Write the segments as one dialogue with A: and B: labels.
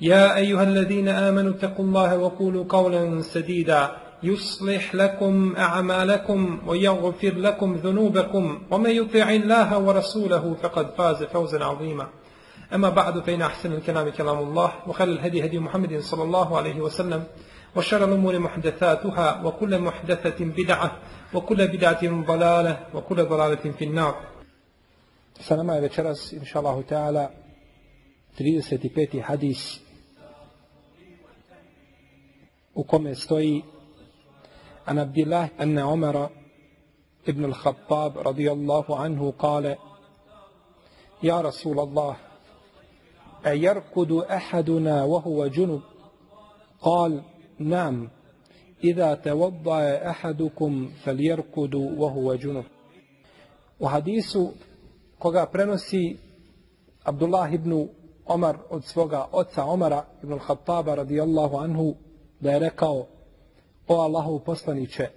A: يا أيها الذين آمنوا اتقوا الله وقولوا قولا سديدا. يصلح لكم أعمالكم ويغفر لكم ذنوبكم. ومن يطع الله ورسوله فقد فاز فوزا عظيما. أما بعد فإن أحسن الكلام كلام الله وخير الهدي هدي محمد صلى الله عليه وسلم وشر الأمور محدثاتها وكل محدثة بدعة وكل بدعة ضلالة وكل ضلالة في النار.
B: Nama je večeras, inša Allahu ta'ala, 35. hadis. U kome stoji an Abdillah anna Umara ibn al-Khattab radijallahu anhu kale Ja Rasul Allah أيرقد أحدنا وهو جنب قال نعم إذا توضأ أحدكم فليرقد وهو جنب وحديث koga prenosi Abdullah ibn Omar od svoga oca Omara ibn Khattaba radijallahu anhu da je rekao o Allahu poslaniće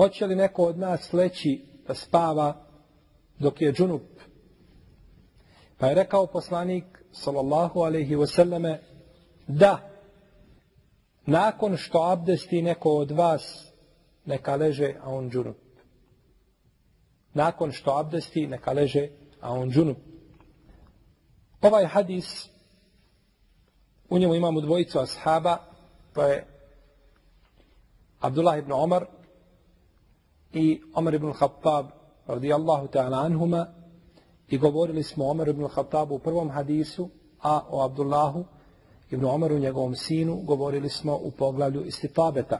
B: hoće li neko od nas leći da spava dok je džunup? Pa je rekao poslanik sallallahu alaihi wasallame da nakon što abdesti neko od vas neka leže a on džunup. Nakon što abdesti neka leže a on džunup. Ovaj hadis u njemu imamo dvojicu ashaba to je Abdullah ibn Omar i Omar ibn Khattab radijallahu ta'ala anhuma i govorili smo Omar ibn Khattabu u prvom hadisu a o Abdullahu ibn Omaru njegovom sinu govorili smo u poglavlju istitabeta.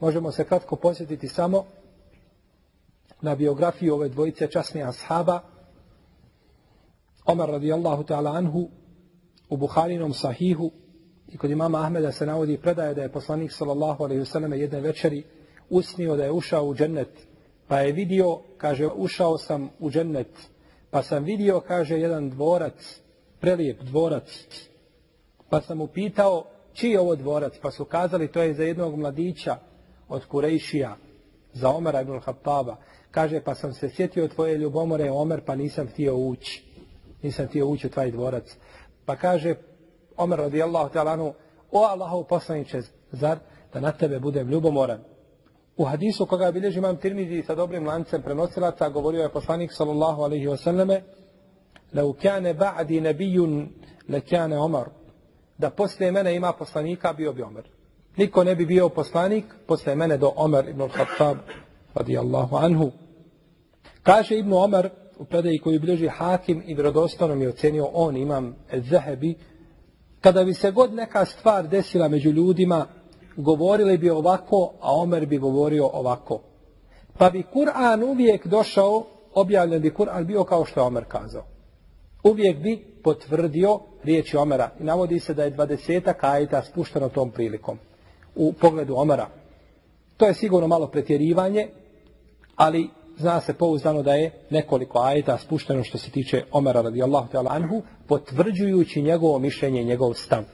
B: Možemo se kratko posjetiti samo na biografiju ove dvojice časnih ashaba. Omar radijallahu ta'ala anhu u Buharinom sahihu i kod imama Ahmeda se navodi predaje da je poslanik sallallahu alaihi wasallam jedne večeri usnio da je ušao u džennet pa je vidio, kaže, ušao sam u džennet pa sam vidio, kaže, jedan dvorac prelijep dvorac pa sam mu pitao čiji je ovo dvorac? Pa su kazali to je za jednog mladića od Kurejšija za Omara ibn Khattaba. Kaže pa sam se sjetio tvoje ljubomore Omer pa nisam htio ući nisam htio ući u tvoj dvorac. Pa kaže Omer radijallahu ta'ala anu o Allahov poslaniče zar da na tebe budem ljubomoran? U hadisu koga bilježi imam Tirmizi sa dobrim lancem prenosilaca govorio je poslanik sallallahu alaihi wasallame kane ba'di nabijun le kane Omar da poslije mene ima poslanika bio bi Omer. Niko ne bi bio poslanik poslije mene do Omer ibn al-Khattab radijallahu anhu. Kaže Ibn Omar u predaji koju bilježi Hakim i vjerodostojno mi ocenio on imam Zahebi, kada bi se god neka stvar desila među ljudima, govorili bi ovako, a Omer bi govorio ovako. Pa bi Kur'an uvijek došao, objavljen bi Kur'an bio kao što je Omer kazao. Uvijek bi potvrdio riječi Omera. I navodi se da je dvadesetak ajeta spušteno tom prilikom u pogledu Omera. To je sigurno malo pretjerivanje, ali zna se pouzdano da je nekoliko ajeta spušteno što se tiče Omara radijallahu ta'ala anhu, potvrđujući njegovo mišljenje i njegov stav.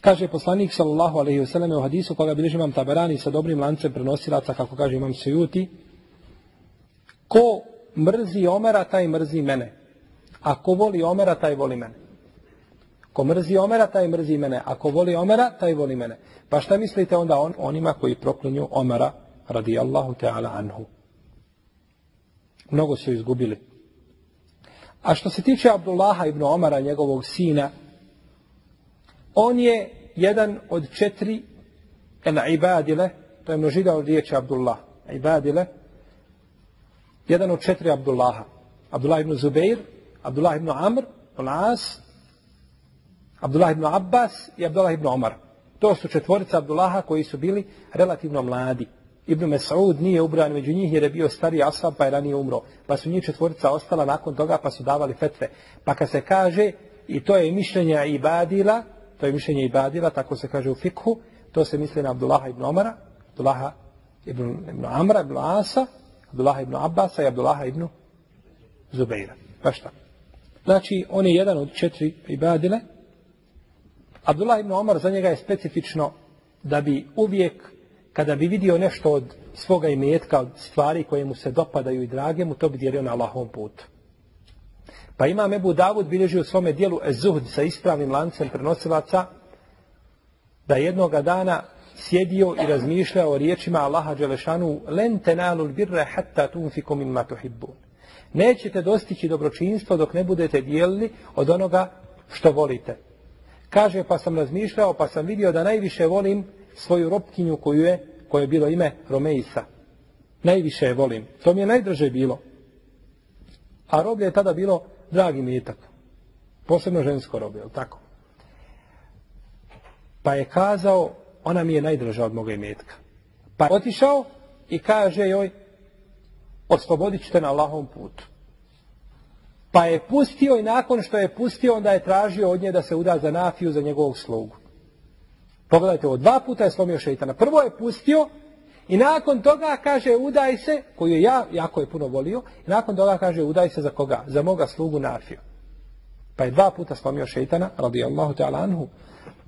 B: Kaže poslanik sallallahu alaihi wasallam u hadisu koga bilježi imam taberani sa dobrim lancem prenosilaca, kako kaže imam Sujuti, ko mrzi Omera, taj mrzi mene. A ko voli Omera, taj voli mene. Ko mrzi Omera, taj mrzi mene. Ako voli Omera, taj voli mene. Pa šta mislite onda on, onima koji proklinju Omera radijallahu ta'ala anhu? Mnogo su izgubili. A što se tiče Abdullaha ibn Omara, njegovog sina, on je jedan od četiri el ibadile, to je množina od riječi Abdullah. Ibadile, jedan od četiri Abdullaha. Abdullah ibn Zubeir, Abdullah ibn Amr, As, Abdullah ibn Abbas i Abdullah ibn Omar. To su četvorica Abdullaha koji su bili relativno mladi. Ibn Mes'ud nije ubran među njih jer je bio stariji asab pa je ranije umro. Pa su njih četvorica ostala nakon toga pa su davali fetve. Pa kad se kaže, i to je mišljenje Ibadila, to je mišljenje Ibadila, tako se kaže u fikhu, to se misli na Abdullaha ibn Omara, Abdullaha ibn, ibn Amra, ibn Asa, Abdullaha ibn Abbasa i Abdullaha ibn Zubeira. Pa šta? Znači, on je jedan od četiri Ibadile. Abdullah ibn Omar za njega je specifično da bi uvijek kada bi vidio nešto od svoga imetka, od stvari koje mu se dopadaju i drage mu, to bi dijelio na Allahovom putu. Pa ima Mebu Davud bilježi u svome dijelu Ezuhd sa ispravnim lancem prenosilaca da jednoga dana sjedio i razmišljao o riječima Allaha Đelešanu len tenalul birre hatta tunfiku mimma tuhibbun. Nećete dostići dobročinstvo dok ne budete dijelili od onoga što volite. Kaže pa sam razmišljao pa sam vidio da najviše volim svoju ropkinju koju je, koje je bilo ime Romeisa. Najviše je volim. To mi je najdraže bilo. A roblje je tada bilo dragi metak. Posebno žensko roblje, tako? Pa je kazao, ona mi je najdraža od moga imetka. Pa je otišao i kaže joj, oslobodit ćete na Allahom putu. Pa je pustio i nakon što je pustio, onda je tražio od nje da se uda za nafiju za njegovog slugu. Pogledajte, ovo dva puta je slomio šeitana. Prvo je pustio i nakon toga kaže udaj se, koju je ja jako je puno volio, i nakon toga kaže udaj se za koga? Za moga slugu Nafio. Pa je dva puta slomio šeitana, radijallahu ta'ala anhu.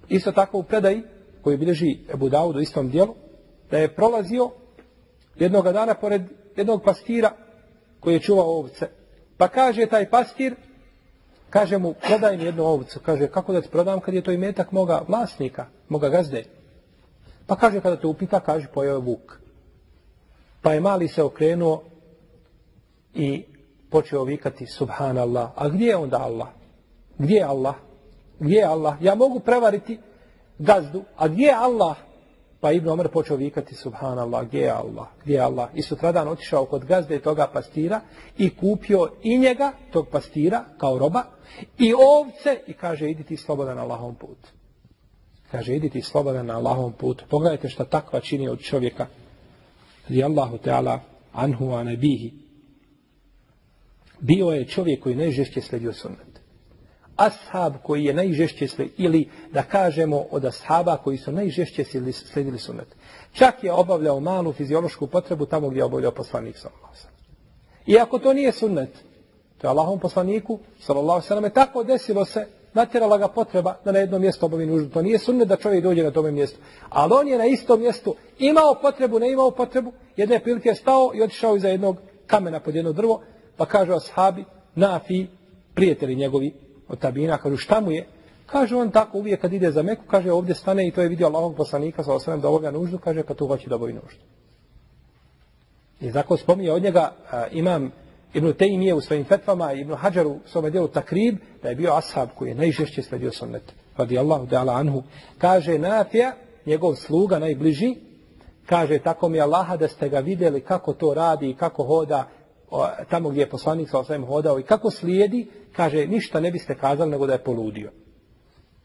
B: Isto tako u predaji, koji bilježi Ebu Dawud u istom dijelu, da je prolazio jednog dana pored jednog pastira koji je čuvao ovce. Pa kaže taj pastir, Kaže mu, prodaj mi jednu ovcu. Kaže, kako da ti prodam kad je to imetak moga vlasnika, moga gazde? Pa kaže, kada te upita, kaže, pojao je vuk. Pa je mali se okrenuo i počeo vikati, subhanallah. A gdje je onda Allah? Gdje je Allah? Gdje je Allah? Ja mogu prevariti gazdu, a gdje je Allah? Pa Ibn Omer počeo vikati subhanallah, gdje je Allah, gdje je Allah. I sutradan otišao kod gazde toga pastira i kupio i njega, tog pastira, kao roba, i ovce i kaže idi ti slobodan Allahom put. Kaže idi ti slobodan na Allahom put. Pogledajte šta takva čini od čovjeka. Radi Allahu Teala anhu a. Bio je čovjek koji najžešće sledio sunnet ashab koji je najžešće slijedili, ili da kažemo od ashaba koji su najžešće slijedili sunnet. Čak je obavljao malu fiziološku potrebu tamo gdje je obavljao poslanik sallallahu Iako to nije sunnet, to je Allahom poslaniku sallallahu sallam, tako desilo se, natjerala ga potreba da na jednom mjestu obavi nuždu. To nije sunnet da čovjek dođe na tome mjestu. Ali on je na istom mjestu imao potrebu, ne imao potrebu, jedne prilike je stao i otišao iza jednog kamena pod jedno drvo, pa kaže ashabi, nafi, prijatelji njegovi, od tabina, kažu šta mu je? Kaže on tako uvijek kad ide za Meku, kaže ovdje stane i to je vidio Allahog poslanika sa osvrame da ovoga nuždu, kaže pa tu hoće da oboji nuždu. I tako spominje od njega a, imam Ibn Tejmije u svojim fetvama, Ibn Hađaru u svome dijelu Takrib, da je bio ashab koji je najžešće sledio sunnet. Radi Allahu ala anhu. Kaže Nafija, njegov sluga najbliži, kaže tako mi Allaha da ste ga vidjeli kako to radi i kako hoda tamo gdje je poslanik sa osvijem hodao i kako slijedi, kaže, ništa ne biste kazali nego da je poludio.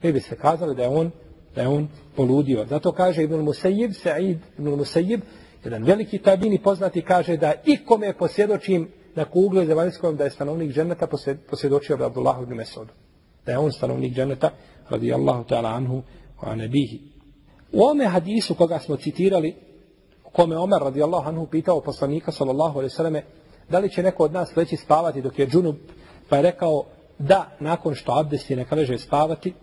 B: Ne biste kazali da je on, da je on poludio. Zato kaže Ibn Musejib, Sa'id Ibn Musejib, jedan veliki tabini poznati, kaže da ikome posvjedočim na kuglu zemaljskom da je stanovnik dženeta posvjedočio da Abdullah ibn Mesud. Da je on stanovnik dženeta, radijallahu ta'ala anhu, wa nebihi. U ome hadisu koga smo citirali, kome Omer radijallahu anhu pitao poslanika sallallahu alaihi sallam da li će neko od nas leći spavati dok je džunup, pa je rekao da nakon što abdesti neka leže spavati.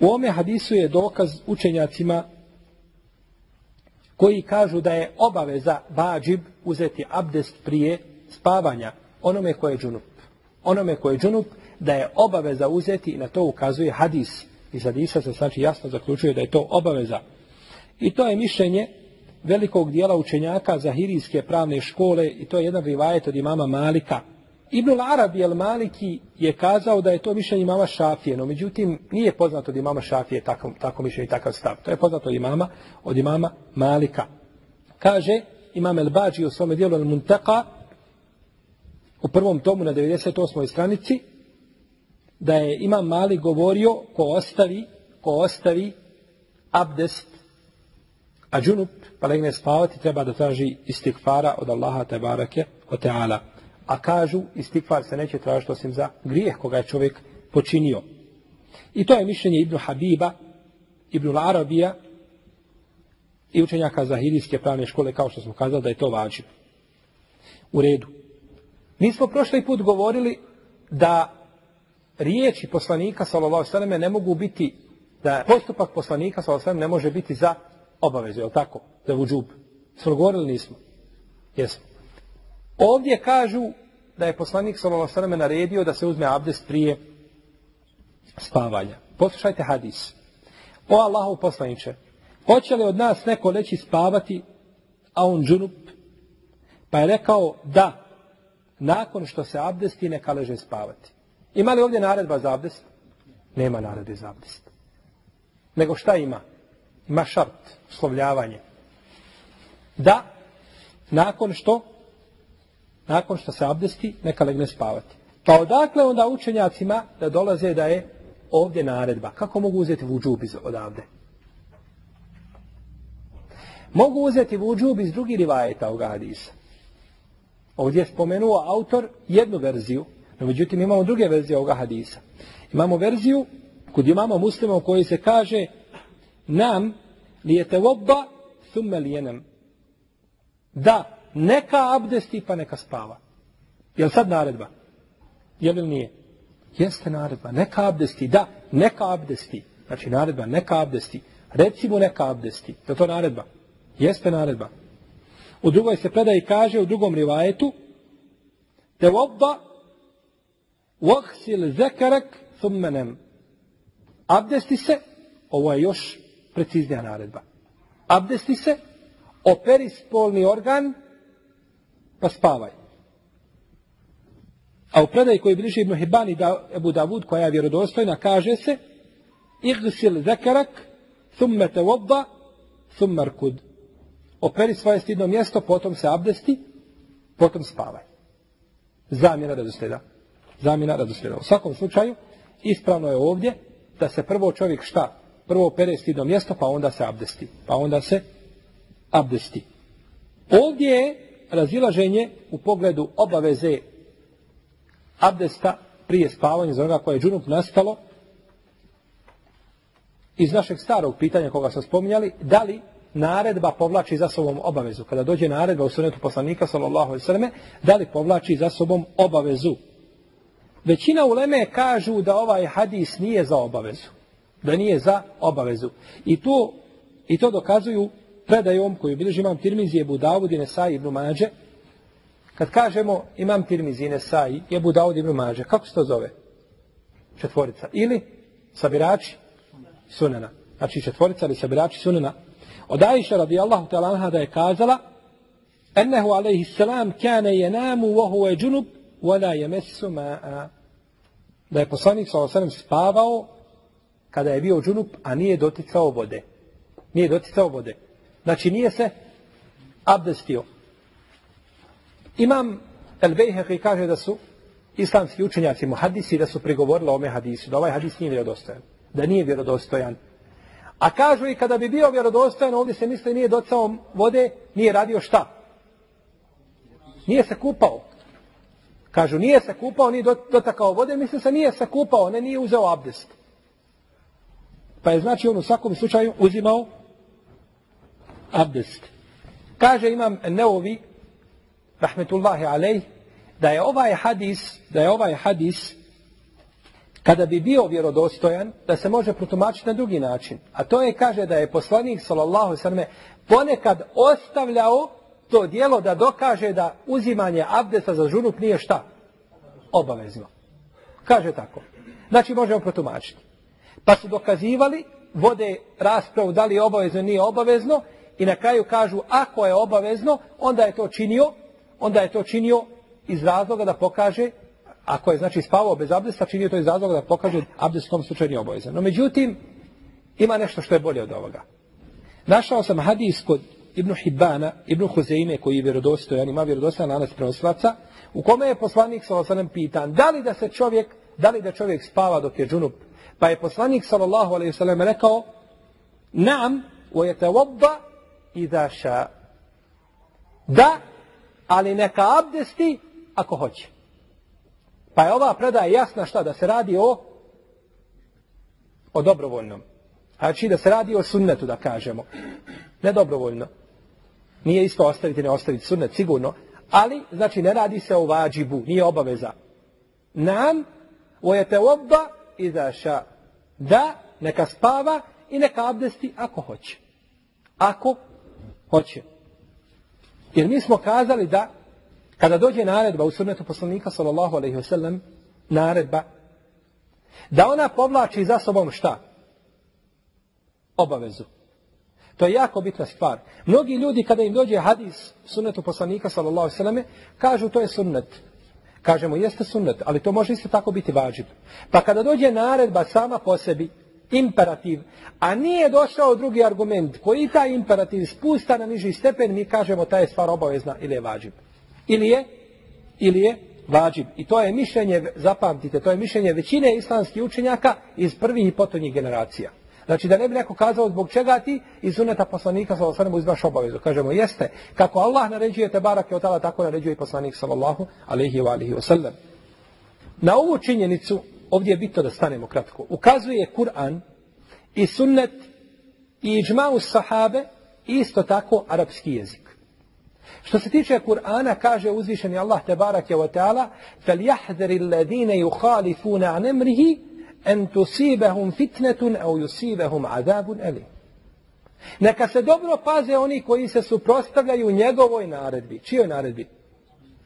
B: U ome hadisu je dokaz učenjacima koji kažu da je obaveza bađib uzeti abdest prije spavanja onome koje je džunup. Onome koje je džunup da je obaveza uzeti i na to ukazuje hadis. Iz hadisa se znači jasno zaključuje da je to obaveza. I to je mišljenje velikog dijela učenjaka Zahirijske pravne škole i to je jedan rivajet od imama Malika Ibn Arabi el Maliki je kazao da je to mišljenje imama Šafije, no međutim nije poznato od imama Šafije tako, tako mišljenje i takav stav. To je poznato od imama, od imama Malika. Kaže imam El Bađi u svome dijelu El u prvom tomu na 98. stranici da je imam Malik govorio ko ostavi, ko ostavi abdest a džunup pa legne spavati treba da traži istikfara od Allaha te barake o teala. A kažu istikfar se neće tražiti osim za grijeh koga je čovjek počinio. I to je mišljenje Ibnu Habiba, Ibnu Arabija i učenjaka Zahirijske pravne škole kao što smo kazali da je to vađivo. U redu. Mi smo prošli put govorili da riječi poslanika sallallahu ne mogu biti da postupak poslanika sallallahu ne može biti za obavezu, je tako? Za vudžub. Smo govorili nismo. Jesmo. Ovdje kažu da je poslanik alejhi naredio da se uzme abdest prije spavanja. Poslušajte hadis. O Allahu poslanice, hoće li od nas neko leći spavati, a on džunup? Pa je rekao da, nakon što se abdesti, neka leže spavati. Ima li ovdje naredba za abdest? Nema naredbe za abdest. Nego šta ima? Ima šart, slovljavanje. Da, nakon što nakon što se abdesti, neka legne spavati. Pa odakle onda učenjacima da dolaze da je ovdje naredba? Kako mogu uzeti vuđub iz odavde? Mogu uzeti vuđub iz drugih rivajeta ovoga hadisa. Ovdje je spomenuo autor jednu verziju, no međutim imamo druge verzije ovoga hadisa. Imamo verziju kod imamo muslima u kojoj se kaže nam lijete vodba thumme lijenem. Da, neka abdesti pa neka spava. Je sad naredba? Je li nije? Jeste naredba. Neka abdesti. Da, neka abdesti. Znači naredba, neka abdesti. Reci mu neka abdesti. Je to naredba? Jeste naredba. U drugoj se predaji kaže, u drugom rivajetu, te vodba vahsil zekarak thummenem. Abdesti se, ovo je još preciznija naredba. Abdesti se, operi spolni organ, pa spavaj. A u predaji koji bliži Ibn Hibban da, Ebu Davud, koja je vjerodostojna, kaže se Igsil zekarak, thumme te vodda, thumme. Operi svoje stidno mjesto, potom se abdesti, potom spavaj. Zamjena redosljeda. Zamjena redosljeda. U svakom slučaju, ispravno je ovdje da se prvo čovjek šta? Prvo opere stidno mjesto, pa onda se abdesti. Pa onda se abdesti. Ovdje je razilaženje u pogledu obaveze abdesta prije spavanja za onoga koje je džunup nastalo iz našeg starog pitanja koga smo spominjali, da li naredba povlači za sobom obavezu. Kada dođe naredba u sunetu poslanika, sallallahu alaihi da li povlači za sobom obavezu. Većina uleme kažu da ovaj hadis nije za obavezu. Da nije za obavezu. I to, i to dokazuju predajom koju bilježi imam Tirmizi je Budavud i Nesai ibn Mađe, kad kažemo imam Tirmizi i Nesai je Budavud ibn Mađe, kako se to zove? Četvorica. Ili sabirači sunena. Znači četvorica ili sabirači sunena. Od Aisha radijallahu ta'ala da je kazala Ennehu alaihi salam kane jenamu vohu je džunub wala jemesu ma'a. Da je poslanik sa spavao kada je bio džunup, a nije doticao vode. Nije doticao vode. Znači nije se abdestio. Imam El Bejheqi kaže da su islamski učenjaci muhadisi da su prigovorili ome hadisu, da ovaj hadis nije vjerodostojan. Da nije vjerodostojan. A kažu i kada bi bio vjerodostojan, ovdje se misli nije docao vode, nije radio šta? Nije se kupao. Kažu nije se kupao, nije dotakao vode, misli se nije se kupao, ne nije uzeo abdest. Pa je znači on u svakom slučaju uzimao abdest. Kaže imam Neovi, rahmetullahi alejh, da je ovaj hadis, da je ovaj hadis, kada bi bio vjerodostojan, da se može protumačiti na drugi način. A to je, kaže, da je poslanik, sallallahu sallam, ponekad ostavljao to dijelo da dokaže da uzimanje abdesta za žunup nije šta? Obavezno. Kaže tako. Znači možemo protumačiti. Pa su dokazivali, vode raspravu da li je obavezno nije obavezno i na kraju kažu ako je obavezno, onda je to činio, onda je to činio iz razloga da pokaže ako je znači spavao bez abdesta, činio to iz razloga da pokaže abdest u tom slučaju nije obavezan. No međutim, ima nešto što je bolje od ovoga. Našao sam hadis kod Ibn Hibana, Ibn Huzeime, koji je vjerodostojan, ima vjerodostojan lanas prenoslaca, u kome je poslanik sallallahu pitan, da li da se čovjek, da li da čovjek spava dok je džunup? Pa je poslanik sallallahu alejhi ve sellem rekao: "Naam, wa yatawadda idha sha." Da, ali neka abdesti ako hoće. Pa je ova predaja jasna šta? Da se radi o o dobrovoljnom. Znači da se radi o sunnetu, da kažemo. Ne dobrovoljno. Nije isto ostaviti, ne ostaviti sunnet, sigurno. Ali, znači, ne radi se o vađibu, nije obaveza. Nam, ojete obba i zaša. Da, neka spava i neka abdesti ako hoće. Ako hoće. Jer mi smo kazali da kada dođe naredba u sunnetu poslanika sallallahu alaihi wasallam, naredba, da ona povlači za sobom šta? Obavezu. To je jako bitna stvar. Mnogi ljudi kada im dođe hadis sunnetu poslanika sallallahu alejhi ve selleme kažu to je sunnet. Kažemo jeste sunnet, ali to može isto tako biti važno. Pa kada dođe naredba sama po sebi, imperativ, a nije došao drugi argument koji taj imperativ spusta na niži stepen, mi kažemo ta je stvar obavezna ili je važib. Ili je, ili je važib. I to je mišljenje, zapamtite, to je mišljenje većine islamskih učenjaka iz prvih i potonjih generacija. Znači da ne bi neko kazao zbog čega ti iz suneta poslanika sallallahu alejhi uzmaš obavezu. Kažemo jeste, kako Allah naređuje te barake od tako naređuje i poslanik sallallahu alejhi ve alihi wasallam. Na ovu činjenicu ovdje je bitno da stanemo kratko. Ukazuje Kur'an i sunnet i iđma'u sahabe isto tako arapski jezik. Što se tiče Kur'ana, kaže uzvišeni Allah te barake wa ta'ala فَلْيَحْذَرِ الَّذِينَ يُخَالِفُونَ عَنْ أَمْرِهِ en tusibahum fitnetun au yusibahum adabun elim. Neka se dobro paze oni koji se suprostavljaju njegovoj naredbi. Čijoj naredbi?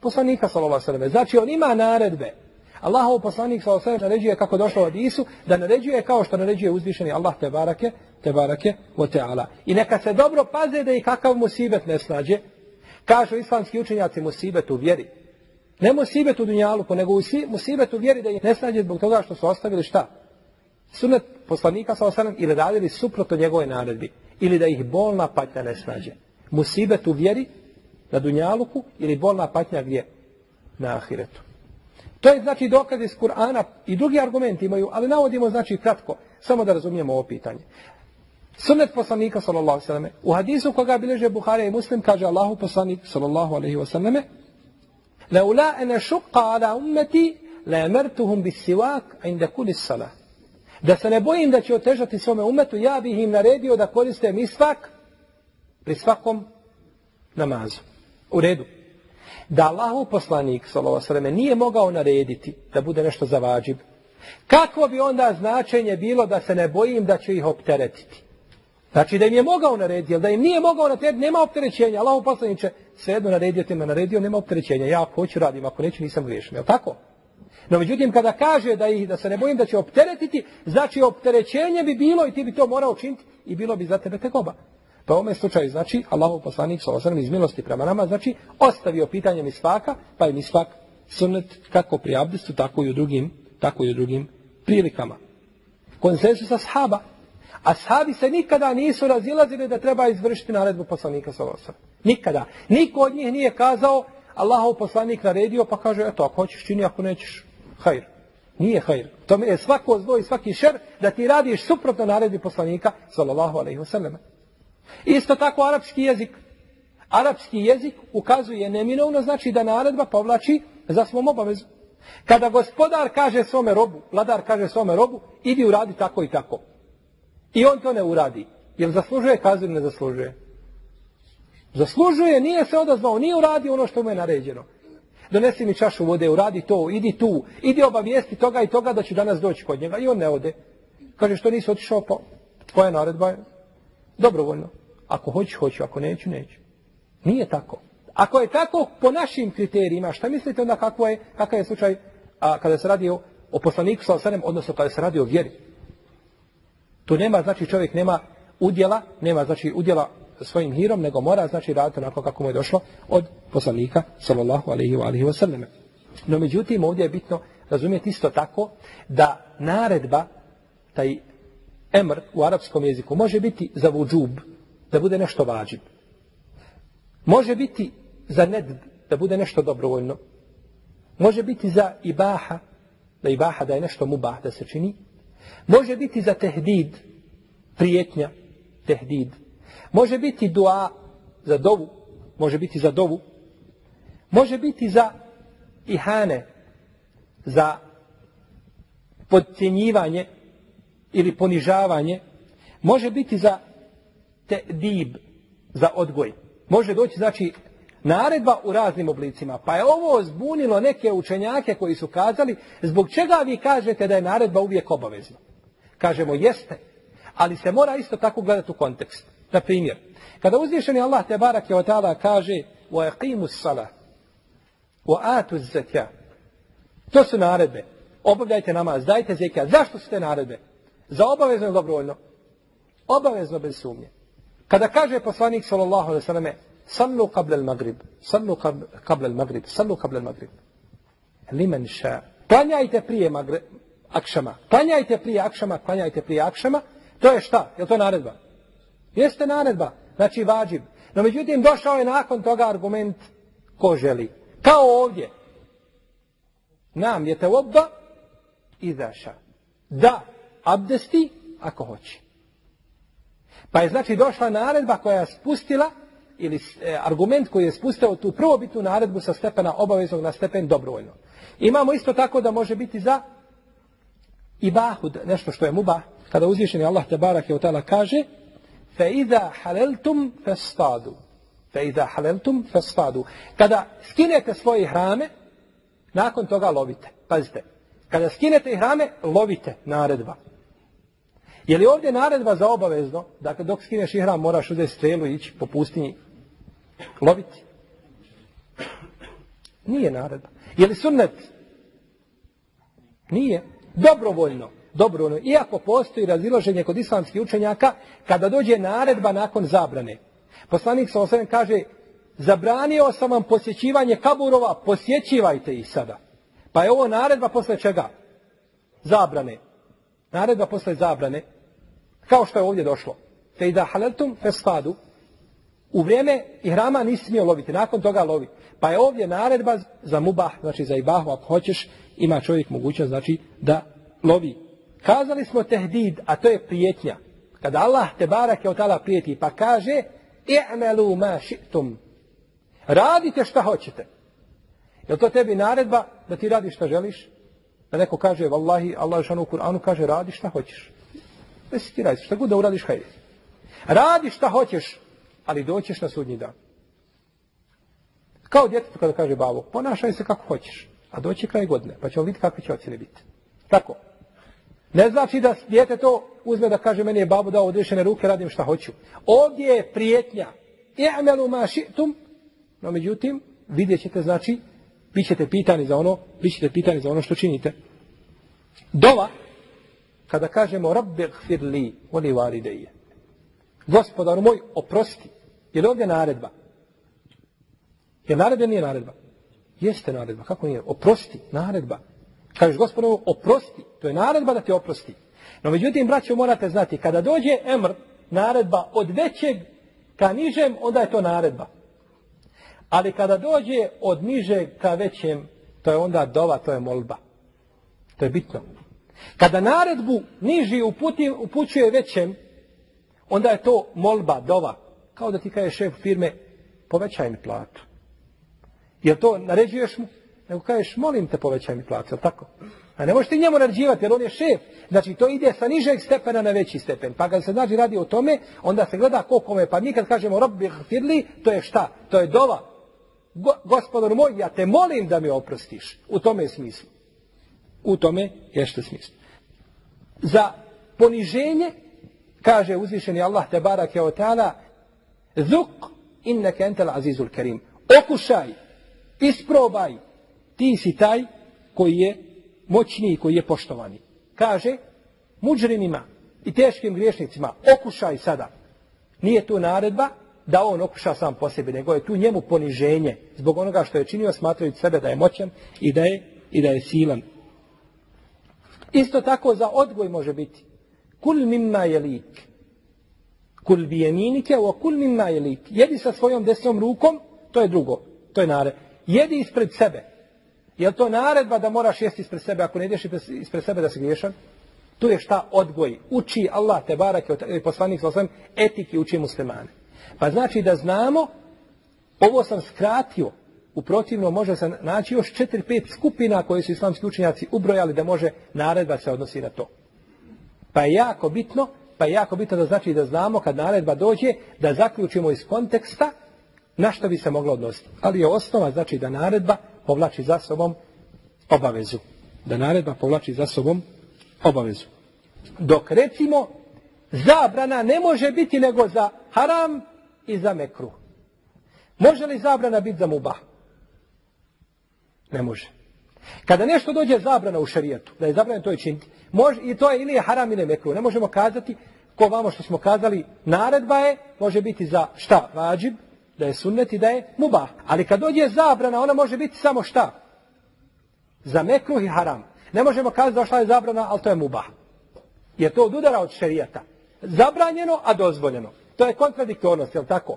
B: Poslanika ve Znači on ima naredbe. Allahov poslanik alejhi naređuje kako došlo od Isu da naređuje kao što naređuje uzvišeni Allah te barake, te barake ve taala. I neka se dobro paze da i kakav musibet ne snađe. Kažu islamski učenjaci musibet u vjeri. Ne musibet u dunjaluku, nego musibet u vjeri da ih ne snađe zbog toga što su ostavili šta? Sunet poslanika sa osanem ili radili suprotno njegove naredbi. Ili da ih bolna patnja ne snađe. Musibet u vjeri na dunjaluku ili bolna patnja gdje? Na ahiretu. To je znači dokaz iz Kur'ana i drugi argumenti imaju, ali navodimo znači kratko, samo da razumijemo ovo pitanje. Sunnet poslanika sallallahu alejhi ve u hadisu koga bilježe Buhari i Muslim kaže Allahu poslanik sallallahu alejhi ve لولا أن شق على أمتي لأمرتهم بالسواك عند كل الصلاة da se ne bojim da će otežati svome umetu, ja bih im naredio da koriste misvak pri svakom namazu. U redu. Da Allahu poslanik, sallallahu nije mogao narediti da bude nešto za vađib, kako bi onda značenje bilo da se ne bojim da će ih opteretiti? Znači da im je mogao narediti, jer da im nije mogao narediti, nema opterećenja. Allahu poslaniče, svejedno naredio te me naredio, nema opterećenja. Ja ako hoću radim, ako neću nisam griješan. Je tako? No međutim, kada kaže da, ih, da se ne bojim da će opteretiti, znači opterećenje bi bilo i ti bi to morao učiniti i bilo bi za tebe tegoba. Pa u ovome slučaju, znači, Allahov poslanik sa iz milosti prema nama, znači, ostavio pitanje misvaka, pa je misvak sunnet kako pri abdestu, tako i u drugim, tako i u drugim prilikama. Konsensus ashaba, Ashabi se nikada nisu razilazili da treba izvršiti naredbu poslanika sallallahu Nikada. Niko od njih nije kazao Allahov poslanik naredio pa kaže eto ako hoćeš čini ako nećeš hajr. Nije hajr. To je svako zlo i svaki šer da ti radiš suprotno naredbi poslanika sallallahu alejhi ve Isto tako arapski jezik. Arapski jezik ukazuje neminovno znači da naredba povlači za svom obavezu. Kada gospodar kaže svome robu, vladar kaže svome robu, idi uradi tako i tako. I on to ne uradi. Jel zaslužuje kaznu ili ne zaslužuje? Zaslužuje, nije se odazvao, nije uradio ono što mu je naređeno. Donesi mi čašu vode, uradi to, idi tu, idi obavijesti toga i toga da ću danas doći kod njega. I on ne ode. Kaže, što nisi otišao, pa tvoja naredba je dobrovoljno. Ako hoću, hoću, ako neću, neću. Nije tako. Ako je tako po našim kriterijima, šta mislite onda kako je, kakav je slučaj a, kada se radi o, o poslaniku sa odnosno kada se radi o vjeri? Tu nema, znači čovjek nema udjela, nema znači udjela svojim hirom, nego mora znači raditi onako kako mu je došlo od poslanika sallallahu alaihi wa alihi wa No međutim, ovdje je bitno razumjeti isto tako da naredba, taj emr u arapskom jeziku, može biti za vudžub, da bude nešto vađib. Može biti za nedb, da bude nešto dobrovoljno. Može biti za ibaha, da ibaha da je nešto mubah da se čini. Može biti za tehdid, prijetnja, tehdid. Može biti dua za dovu, može biti za dovu. Može biti za ihane, za podcjenjivanje ili ponižavanje. Može biti za tehdib, za odgoj. Može doći, znači, naredba u raznim oblicima. Pa je ovo zbunilo neke učenjake koji su kazali, zbog čega vi kažete da je naredba uvijek obavezna? Kažemo, jeste, ali se mora isto tako gledati u kontekst. Na primjer, kada uzvišeni Allah te barak je od tada kaže وَاقِيمُ الصَّلَةِ وَآتُ الزَّكَى To su naredbe. Obavljajte namaz, dajte zekija. Zašto su te naredbe? Za obavezno dobrovoljno? Obavezno bez sumnje. Kada kaže poslanik sallallahu alejhi ve sallu qabla al-maghrib, sallu qabla al-maghrib, sallu qabla al-maghrib. Liman sha. Klanjajte prije magre, akšama. Klanjajte prije akšama, klanjajte prije akšama. To je šta? Je to naredba? Jeste naredba. Znači vađib. No međutim, došao je nakon toga argument ko želi. Kao ovdje. Nam je te obda i daša. Da, abdesti ako hoće. Pa je znači došla naredba koja je spustila ili e, argument koji je spustio tu prvobitnu naredbu sa stepena obaveznog na stepen dobrovoljno. Imamo isto tako da može biti za ibahud, nešto što je mubah, kada uzvišeni Allah te barak je tala kaže fe iza haleltum festadu fe iza haleltum festadu kada skinete svoje hrame nakon toga lovite. Pazite kada skinete hrame lovite naredba. Je li ovdje naredba za obavezno? Dakle dok skineš ihram moraš uzeti strelu i ići po pustinji loviti nije naredba je li sunnet nije dobrovoljno dobrovoljno. Iako postoji raziloženje kod islamskih učenjaka, kada dođe naredba nakon zabrane. Poslanik sa osvijem kaže, zabranio sam vam posjećivanje kaburova, posjećivajte ih sada. Pa je ovo naredba posle čega? Zabrane. Naredba posle zabrane, kao što je ovdje došlo. I da haleltum festadu, u vrijeme i hrama nisi smio loviti, nakon toga lovi. Pa je ovdje naredba za mubah, znači za ibahu, ako hoćeš, ima čovjek mogućnost, znači da lovi. Kazali smo tehdid, a to je prijetnja. Kada Allah te barak je otala prijeti, pa kaže i'melu ma šitum. Radite šta hoćete. Je to tebi naredba da ti radiš šta želiš? Da neko kaže, vallahi, Allah šanu u Kur'anu kaže, radi šta hoćeš. Da si ti šta god da uradiš, hajde. Radi šta hoćeš, ali doćeš na sudnji dan. Kao djetetu kada kaže babo, ponašaj se kako hoćeš, a doći kraj godine, pa ćemo vidjeti kakve će ocjene biti. Tako. Ne znači da djete to uzme da kaže meni je babu dao odrešene ruke, radim šta hoću. Ovdje je prijetnja. I'melu ma ši'tum. No međutim, vidjet ćete, znači, bit ćete pitani za ono, bit ćete pitani za ono što činite. Dova, kada kažemo rabbi gfir li, voli valideje. Gospodar moj, oprosti. Je li ovdje naredba? Je naredba nije naredba? Jeste naredba. Kako nije? Oprosti, naredba. Kažeš gospodinu, oprosti. To je naredba da ti oprosti. No međutim, braćo, morate znati, kada dođe emr, naredba od većeg ka nižem, onda je to naredba. Ali kada dođe od nižeg ka većem, to je onda dova, to je molba. To je bitno. Kada naredbu niži uputi, upućuje većem, onda je to molba, dova. Kao da ti kaže šef firme, povećaj mi platu. Jer to naređuješ mu? nego kažeš, molim te povećaj mi plaću, ali tako? A ne možeš ti njemu naređivati, jer on je šef. Znači, to ide sa nižeg stepena na veći stepen. Pa kad se znači radi o tome, onda se gleda koliko me, pa mi kad kažemo robbi firli, to je šta? To je dova. Go, gospodar moj, ja te molim da mi oprostiš. U tome je smislu. U tome je što smislu. Za poniženje, kaže uzvišeni Allah te barak je otala, zuk inneke entel azizul kerim. Okušaj, isprobaj, ti si taj koji je moćniji, koji je poštovani. Kaže, muđrimima i teškim griješnicima, okušaj sada. Nije to naredba, da on okuša sam po sebi, nego je tu njemu poniženje zbog onoga što je činio smatrajući sebe da je moćan i da je, i da je silan. Isto tako za odgoj može biti. Kul mimma je lik. Kul bijeminike o kul mimma je lik. Jedi sa svojom desnom rukom, to je drugo. To je nared. Jedi ispred sebe. Je to naredba da moraš jesti ispred sebe, ako ne ideš ispred sebe da se griješan? Tu je šta odgoj. Uči Allah, te barak i poslanik sa osvijem, etiki uči muslimane. Pa znači da znamo, ovo sam skratio, u protivnom može se naći još četiri, pet skupina koje su islamski učenjaci ubrojali da može naredba se odnosi na to. Pa je jako bitno, pa je jako bitno da znači da znamo kad naredba dođe, da zaključimo iz konteksta na što bi se moglo odnositi. Ali je osnova znači da naredba povlači za sobom obavezu. Da naredba povlači za sobom obavezu. Dok recimo zabrana ne može biti nego za haram i za mekru. Može li zabrana biti za mubah? Ne može. Kada nešto dođe zabrana u šarijetu, da je zabrana to je činiti, može, i to je ili je haram ili je mekru. Ne možemo kazati, ko vamo što smo kazali, naredba je, može biti za šta? Vađib, da je sunnet i da je mubah. Ali kad dođe zabrana, ona može biti samo šta? Za mekruh i haram. Ne možemo kazati da šta je zabrana, ali to je mubah. Jer to odudara od šerijata. Zabranjeno, a dozvoljeno. To je kontradiktornost, je li tako?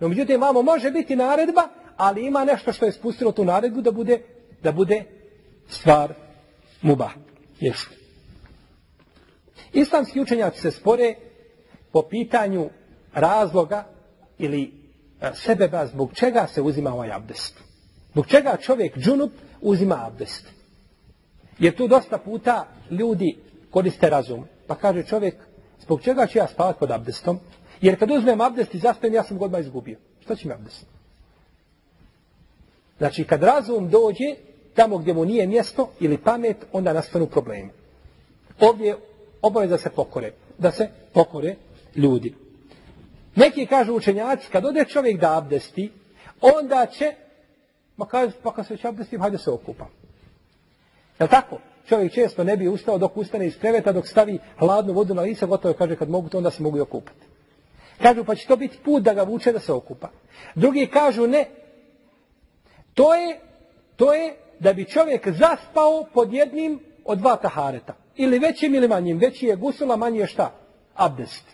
B: No, međutim, imamo, može biti naredba, ali ima nešto što je spustilo tu naredbu da bude, da bude stvar muba. Jesu. Islamski učenjaci se spore po pitanju razloga ili e, sebeba zbog čega se uzima ovaj abdest. Zbog čega čovjek džunup uzima abdest. Jer tu dosta puta ljudi koriste razum. Pa kaže čovjek, zbog čega ću ja spavati pod abdestom? Jer kad uzmem abdest i zaspijem, ja sam godma izgubio. Što će mi abdest? Znači, kad razum dođe tamo gdje mu nije mjesto ili pamet, onda nastanu problemi. Ovdje oboje da se pokore. Da se pokore ljudi. Neki kažu učenjaci, kad ode čovjek da abdesti, onda će, ma kaže, pa kad se već abdestim, hajde se okupa. Je tako? Čovjek često ne bi ustao dok ustane iz kreveta, dok stavi hladnu vodu na lice, gotovo kaže, kad mogu to, onda se mogu i okupati. Kažu, pa će to biti put da ga vuče da se okupa. Drugi kažu, ne. To je, to je da bi čovjek zaspao pod jednim od dva tahareta. Ili većim ili manjim. Veći je gusula, manji je šta? Abdest.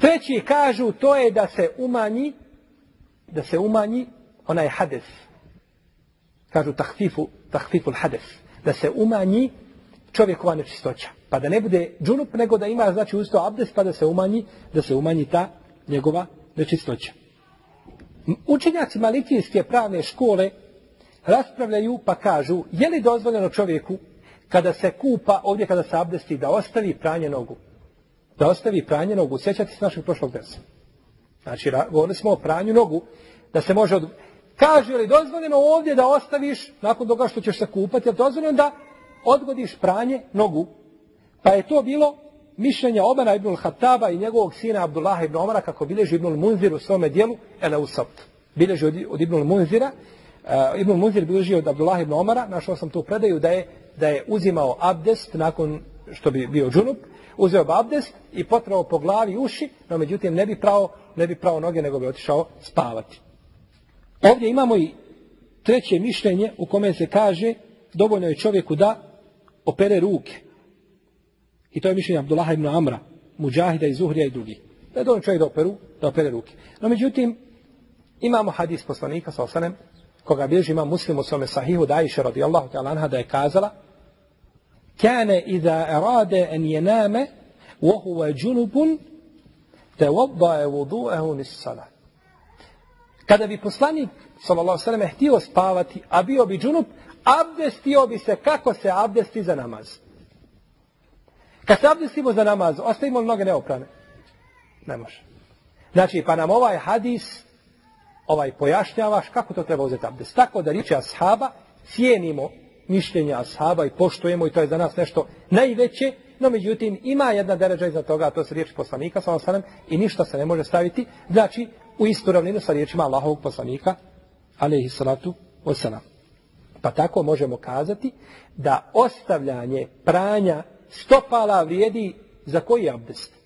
B: Treći kažu, to je da se umanji, da se umanji onaj hades. Kažu tahfifu, tahfiful hades. Da se umanji čovjekova nečistoća. Pa da ne bude džunup, nego da ima, znači, usto abdest, pa da se umanji, da se umanji ta njegova nečistoća. Učenjaci malikijske pravne škole raspravljaju pa kažu, je li dozvoljeno čovjeku kada se kupa, ovdje kada se abdesti, da ostavi pranje nogu? Da ostavi pranje nogu. Sjećate se našeg prošlog desa. Znači, govorili smo o pranju nogu, da se može od... Kaže li dozvoljeno ovdje da ostaviš, nakon toga što ćeš se kupati, je dozvoljeno da odgodiš pranje nogu? Pa je to bilo mišljenje Omara ibn Hataba i njegovog sina Abdullah ibn Omara, kako bileži ibn Munzir u svome dijelu, Ele Usabt. Bileži od, od ibn Munzira, uh, ibn Munzir bileži od Abdullah ibn Omara, našao sam tu predaju da je, da je uzimao abdest nakon što bi bio džunup, uzeo bi abdest i potrao po glavi uši, no međutim ne bi pravo, ne bi pravo noge, nego bi otišao spavati. Ovdje imamo i treće mišljenje u kome se kaže dovoljno je čovjeku da opere ruke. I to je mišljenje Abdullah ibn Amra, Mujahida i Zuhrija i drugi. Da je dovoljno čovjek da, operu, da opere ruke. No međutim, imamo hadis poslanika sa osanem, koga bilježi ima muslim u svome sahihu, da iše radijallahu ta'ala anha, da je kazala, kane iza erade en jename, te voddaje vudu'ehu nis salat. Kada bi poslanik, sallallahu sallam, htio spavati, a bio bi džunup, abdestio bi se kako se abdesti za namaz. Kad se abdestimo za namaz, ostavimo li noge neoprane? Ne može. Znači, pa nam ovaj hadis ovaj pojašnjavaš kako to treba uzeti abdest. Tako da riječi ashaba, cijenimo mišljenja ashaba i poštujemo i to je za nas nešto najveće, no međutim ima jedna deređa iza toga, a to se riječi poslanika, sa osanem, i ništa se ne može staviti, znači u istu ravninu sa riječima Allahovog poslanika, alaihi salatu wasalam. Pa tako možemo kazati da ostavljanje pranja stopala vrijedi za koji abdest?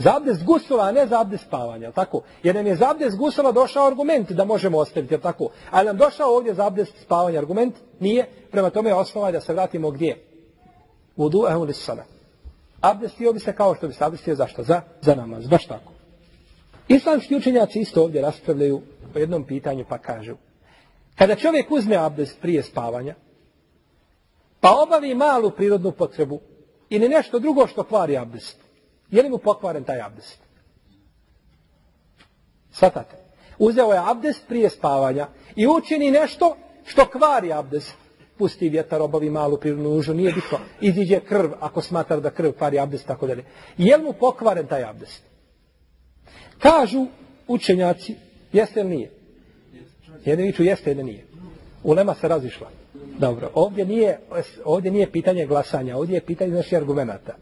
B: Za abdest gusula, a ne za abdest spavanja, jel tako? Jer nam je za abdest gusula došao argument da možemo ostaviti, jel tako? Ali nam došao ovdje za abdest spavanja argument? Nije. Prema tome je osnova da se vratimo gdje? Vudu ehu li sada. Abdestio bi se kao što bi se abdestio zašto? Za, za namaz, baš tako. Islamski učenjaci isto ovdje raspravljaju o jednom pitanju pa kažu kada čovjek uzme abdest prije spavanja pa obavi malu prirodnu potrebu ili nešto drugo što kvari abdest je li mu pokvaren taj abdest? Svatate. Uzeo je abdest prije spavanja i učini nešto što kvari abdest. Pusti vjetar, obavi malu prirodnu nije bitno. Iziđe krv, ako smatra da krv kvari abdest, tako dalje. Je li mu pokvaren taj abdest? Kažu učenjaci, jeste li nije? Jedni viču jeste ili nije. Ulema se razišla. Dobro, ovdje nije, ovdje nije pitanje glasanja, ovdje je pitanje znači argumenta.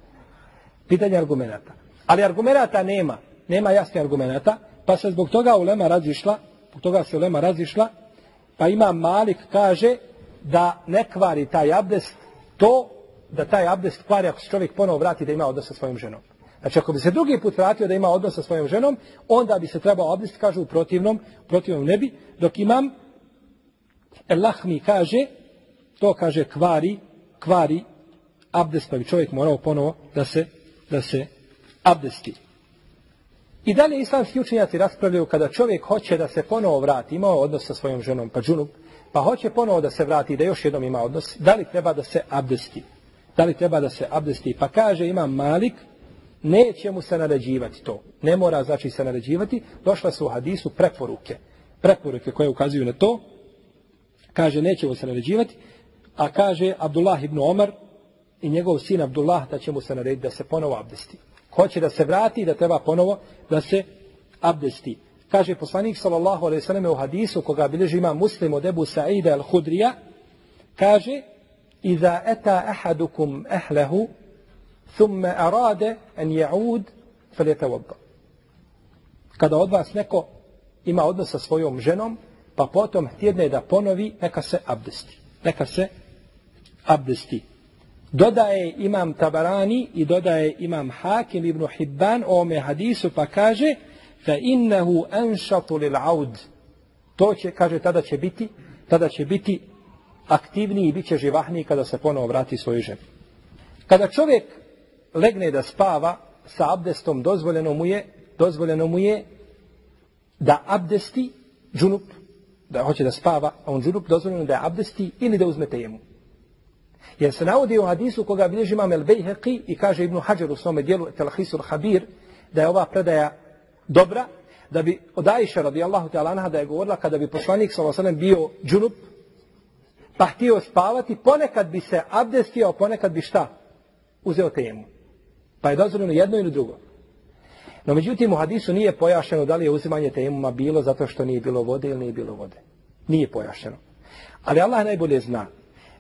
B: Pitanje argumenta. Ali argumenta nema, nema jasnih argumenta, pa se zbog toga ulema razišla, zbog toga se ulema razišla, pa ima Malik kaže da ne kvari taj abdest, to da taj abdest kvari ako se čovjek ponovo vrati da ima odnos sa svojom ženom. Znači, ako bi se drugi put vratio da ima odnos sa svojom ženom, onda bi se trebao abdest, kažu, u protivnom, protivnom nebi, dok imam, Allah mi kaže, to kaže kvari, kvari abdest, pa bi čovjek morao ponovo da se, da se abdesti. I dalje islamski učenjaci raspravljaju kada čovjek hoće da se ponovo vrati, imao odnos sa svojom ženom, pa džunup, pa hoće ponovo da se vrati, da još jednom ima odnos, da li treba da se abdesti? Da li treba da se abdesti? Pa kaže imam Malik, neće mu se naređivati to. Ne mora znači se naređivati. Došla su u hadisu preporuke. Preporuke koje ukazuju na to. Kaže neće mu se naređivati. A kaže Abdullah ibn Omar i njegov sin Abdullah da će mu se narediti da se ponovo abdesti. Hoće da se vrati da treba ponovo da se abdesti. Kaže poslanik sallallahu alejhi ve selleme u hadisu koga bilježi ima Muslim od Ebu Sa'ida al-Hudrija kaže Iza eta ahadukum ahlehu ثم arade en jaud feljetavobba. Kada od vas neko ima odnos sa svojom ženom, pa potom htjedne da ponovi, neka se abdesti. Neka se abdesti. Dodaje imam Tabarani i dodaje imam Hakim ibn Hibban o ome hadisu pa kaže fa innehu anšatu lil aud. To će, kaže, tada će biti, tada će biti aktivniji i bit će živahniji kada se ponovo vrati svoju ženu. Kada čovjek legne da spava sa abdestom dozvoljeno mu je dozvoljeno mu je da abdesti džunup da hoće da spava a on džunup dozvoljeno da abdesti ili da uzme tejemu jer se navodi u hadisu koga bilježi imam el Bejheqi i kaže Ibnu Hajar u svome dijelu Telhisul Habir da je ova predaja dobra da bi od Aisha radijallahu ta'ala da je govorila kada bi poslanik sallallahu bio džunup pa htio spavati ponekad bi se abdestio ponekad bi šta uzeo tejemu Pa je dozvoljeno jedno ili drugo. No međutim u hadisu nije pojašeno da li je uzimanje temuma bilo zato što nije bilo vode ili nije bilo vode. Nije pojašeno. Ali Allah najbolje zna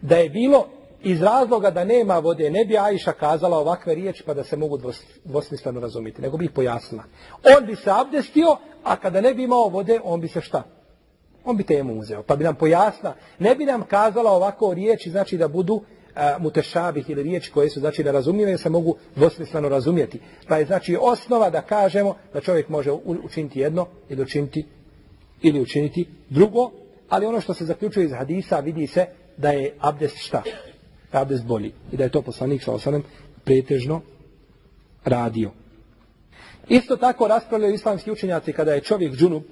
B: da je bilo iz razloga da nema vode, ne bi Aisha kazala ovakve riječi pa da se mogu dvosmisleno razumiti, nego bi ih pojasnila. On bi se abdestio, a kada ne bi imao vode, on bi se šta? On bi temu uzeo, pa bi nam pojasnila. Ne bi nam kazala ovako riječi, znači da budu mutešabih ili riječi koje su znači nerazumljive se mogu dvosmisleno razumjeti. Pa je znači osnova da kažemo da čovjek može učiniti jedno ili učiniti ili učiniti drugo, ali ono što se zaključuje iz hadisa vidi se da je abdest šta? Da abdest bolji i da je to poslanik sa osanem pretežno radio. Isto tako raspravljaju islamski učenjaci kada je čovjek džunup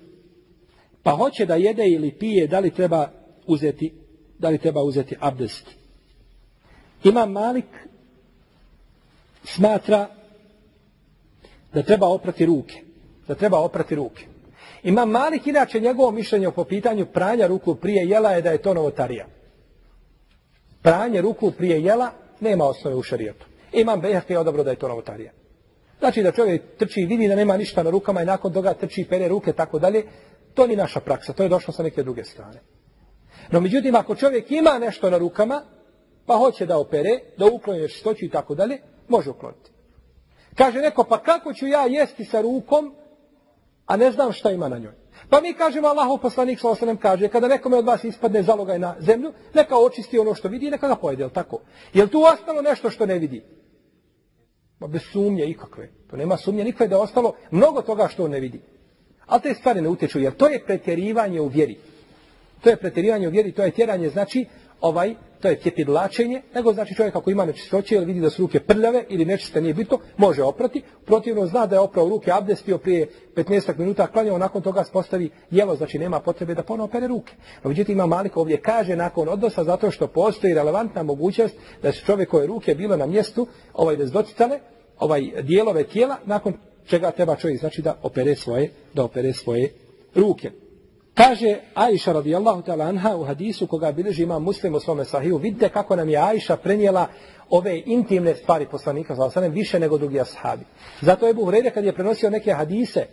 B: pa hoće da jede ili pije, da li treba uzeti da li treba uzeti abdest. Imam Malik smatra da treba oprati ruke. Da treba oprati ruke. Imam Malik, inače njegovo mišljenje po pitanju pranja ruku prije jela je da je to novotarija. Pranje ruku prije jela nema osnove u šarijetu. Imam Bejhak je odabro da je to novotarija. Znači da čovjek trči i vidi da nema ništa na rukama i nakon toga trči i pere ruke tako dalje, to ni naša praksa, to je došlo sa neke druge strane. No međutim, ako čovjek ima nešto na rukama, pa hoće da opere, da ukloni nečistoću i tako dalje, može ukloniti. Kaže neko, pa kako ću ja jesti sa rukom, a ne znam šta ima na njoj. Pa mi kažemo, Allahov poslanik sa osanem kaže, kada nekome od vas ispadne zalogaj na zemlju, neka očisti ono što vidi i neka ga pojede, jel tako? Jel tu ostalo nešto što ne vidi? Ma bez sumnje ikakve. To nema sumnje nikakve da je ostalo mnogo toga što on ne vidi. Ali te stvari ne utječu, jer to je pretjerivanje u vjeri. To je pretjerivanje u vjeri, to je tjeranje, znači, ovaj, to je tjepidlačenje, nego znači čovjek ako ima nečistoće ili vidi da su ruke prljave ili nečiste nije bitno, može oprati. Protivno zna da je oprao ruke, abdestio prije 15 minuta, klanjao, nakon toga spostavi jelo, znači nema potrebe da ponovo pere ruke. No, međutim, ima Malik ovdje kaže nakon odnosa zato što postoji relevantna mogućnost da su čovjekove ruke bile na mjestu ovaj doticale, ovaj dijelove tijela, nakon čega treba čovjek znači da opere svoje, da opere svoje ruke. Kaže Ajša radijallahu ta'ala anha u hadisu koga bilježi ima muslim u svome sahiju. Vidite kako nam je Ajša prenijela ove intimne stvari poslanika sallallahu više nego drugi ashabi. Zato je Buhrejde kad je prenosio neke hadise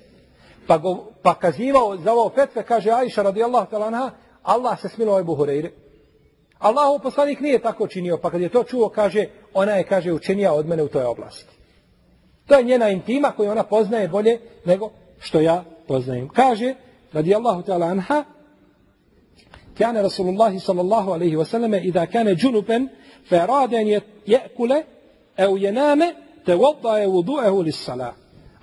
B: pa, go, pa kazivao za ovo fetve, kaže Ajša radijallahu ta'ala anha, Allah se smilo ovaj Buhrejde. Allahov poslanik nije tako činio, pa kad je to čuo, kaže, ona je, kaže, učenija od mene u toj oblasti. To je njena intima koju ona poznaje bolje nego što ja poznajem. Kaže, رضي الله تعالى عنها كان رسول الله صلى الله عليه وسلم إذا كان جنبا فأراد أن يأكل أو ينام توضع وضوءه للصلاة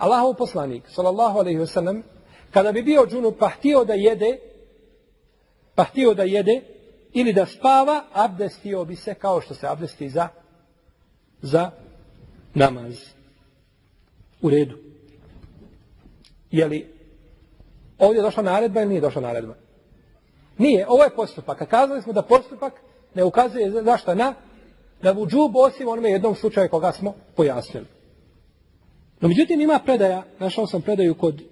B: الله بصلانيك صلى الله عليه وسلم كان ببيع جنوب بحتيو دا يدي بحتيو دا يدي إلي da spava, abdestio bi se kao što se abdesti za, za namaz. Ovdje je došla naredba ili nije došla naredba? Nije, ovo je postupak. A kazali smo da postupak ne ukazuje zašto na na vuđub osim onome jednom slučaju koga smo pojasnili. No međutim ima predaja, našao sam predaju kod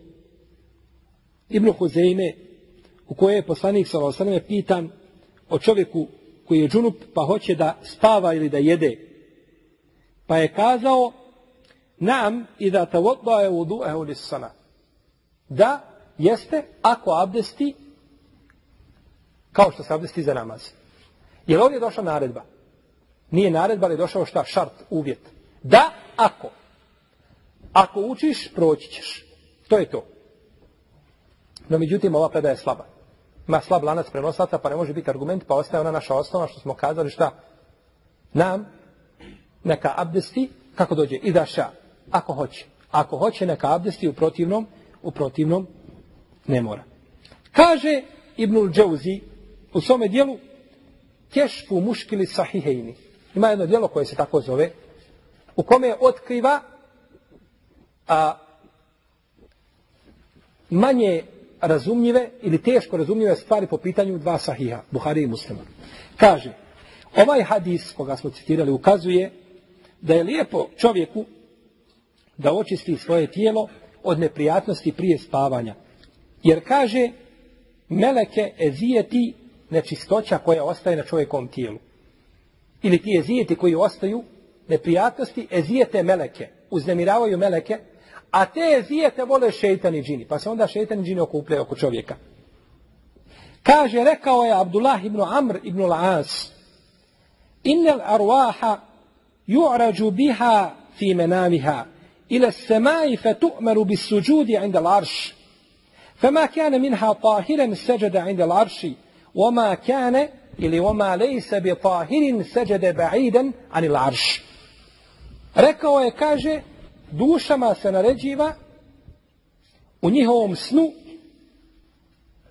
B: Ibnu Huzeime u kojoj je poslanik s.a.v. pitan o čovjeku koji je džunup pa hoće da spava ili da jede. Pa je kazao nam i da te vodbaje u du'ehu Da jeste ako abdesti kao što se abdesti za namaz. Je li ovdje došla naredba? Nije naredba, ali je došao šta? Šart, uvjet. Da, ako. Ako učiš, proći ćeš. To je to. No, međutim, ova predaja je slaba. Ima slab lanac prenosaca, pa ne može biti argument, pa ostaje ona naša osnova, što smo kazali šta? Nam, neka abdesti, kako dođe? I ako hoće. Ako hoće, neka abdesti u protivnom, u protivnom ne mora. Kaže Ibnul Džauzi u svome dijelu Kešfu muškili sahihejni. Ima jedno dijelo koje se tako zove u kome otkriva a, manje razumljive ili teško razumljive stvari po pitanju dva sahiha, Buhari i Muslima. Kaže, ovaj hadis koga smo citirali ukazuje da je lijepo čovjeku da očisti svoje tijelo od neprijatnosti prije spavanja. Jer kaže, meleke ezijeti nečistoća koja ostaje na čovjekom tijelu. Ili ti ezijeti koji ostaju, neprijatnosti, ezijete meleke, uznemiravaju meleke, a te ezijete vole šeitani džini. Pa se onda šeitani džini okupljaju oko čovjeka. Kaže, rekao je Abdullah ibn Amr ibn Al-As, Innel arwaha ju'rađu biha fi menamiha, ila semai fe tu'meru bis suđudi inda l'arš. Fema kane minha tahiren seđeda inda larši. Oma kane ili oma lejse bi tahirin seđede ba'iden ani larš. Rekao je, kaže, dušama se naređiva u njihovom snu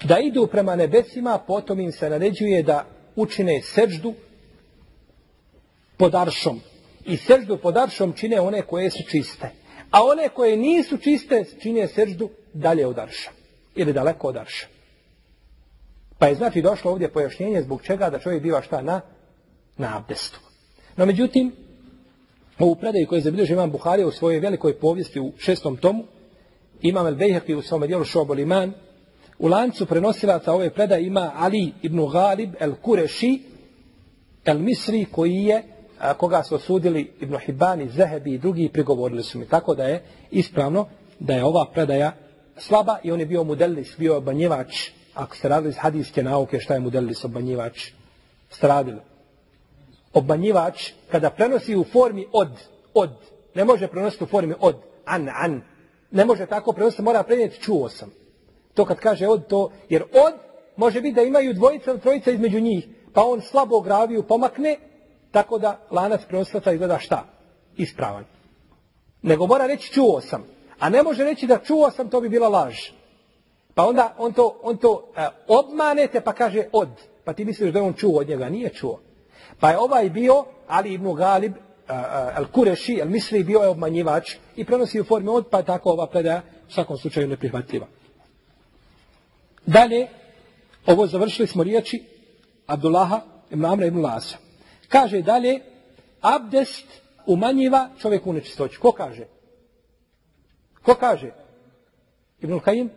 B: da idu prema nebesima, potom im se naređuje da učine seđdu pod aršom. I seždu pod aršom čine one koje su čiste. A one koje nisu čiste čine seždu dalje od aršom ili daleko od arša. Pa je znači došlo ovdje pojašnjenje zbog čega da čovjek biva šta na, na abdestu. No međutim, ovu predaju koju je zabilježio imam Buhari u svojoj velikoj povijesti u šestom tomu, imam El Bejhaki u svom dijelu Šobol Iman, u lancu prenosilaca ove predaje ima Ali ibn Galib El Kureši, El Misri koji je a, koga su osudili Ibn Hibani, Zehebi i drugi prigovorili su mi. Tako da je ispravno da je ova predaja slaba i on je bio mudelis, bio obanjivač. Ako ste radili iz hadijske nauke, šta je mudelis, obanjivač? Ste radili. Obanjivač, kada prenosi u formi od, od, ne može prenositi u formi od, an, an, ne može tako prenositi, mora prenijeti, čuo sam. To kad kaže od, to, jer od, može biti da imaju dvojica ili trojica između njih, pa on slabo graviju pomakne, tako da lanac prenosilaca izgleda šta? Ispravan. Nego mora reći čuo sam. A ne može reći da čuo sam, to bi bila laž. Pa onda on to, on to uh, obmanete pa kaže od. Pa ti misliš da on čuo od njega. Nije čuo. Pa je ovaj bio, Ali ibn Galib, uh, uh, Al-Kureši, Al-Misri, bio je obmanjivač i prenosi u formi od, pa tako ova predaja u svakom slučaju neprihvatljiva. Dalje, ovo završili smo riječi Abdullaha ibn Amra ibn Lasa. Kaže dalje, abdest umanjiva čovjeku nečistoću. Ko kaže? Ko kaže? Ibn Kajim?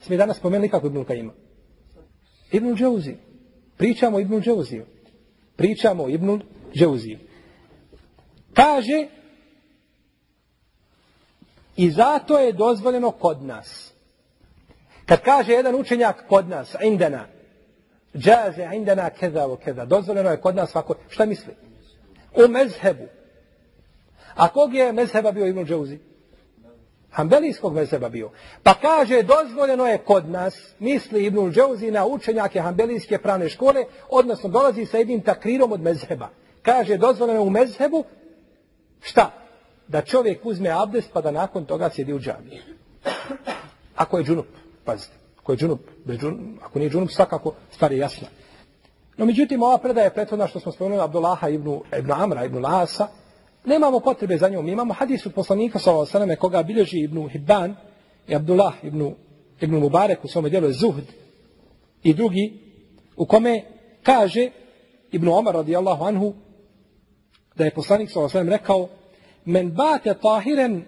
B: Smo danas spomenuli kako Ibn Kajima. Ibn Džauzi. Pričamo o Ibn Džauziju. Pričamo o Ibn Džauziju. Kaže, i zato je dozvoljeno kod nas. Kad kaže jedan učenjak kod nas, indena, džaze indena keza o keza, dozvoljeno je kod nas svako, šta misli? U mezhebu. A kog je mezheba bio Ibn Džauzi? Hambelijskog mezheba bio. Pa kaže, dozvoljeno je kod nas, misli Ibn Džauzi na učenjake Hambelijske pravne škole, odnosno dolazi sa jednim takrirom od mezheba. Kaže, dozvoljeno je u mezhebu, šta? Da čovjek uzme abdest pa da nakon toga sjedi u džamiji. Ako je džunup, pazite, ako je džunup ako nije džunup, svakako stvar je jasna. No, međutim, ova predaja je prethodna što smo spomenuli Abdullaha ibn, ibn Amra, ibn Lasa, Nemamo potrebe za njom. Imamo hadisu poslanika sallallahu alejhi ve koga bilježi Ibn Hibban i Abdullah ibn Ibn Mubarek u svom djelu Zuhd i drugi u kome kaže Ibn Omar radijallahu anhu da je poslanik alejhi ve rekao men bate tahiran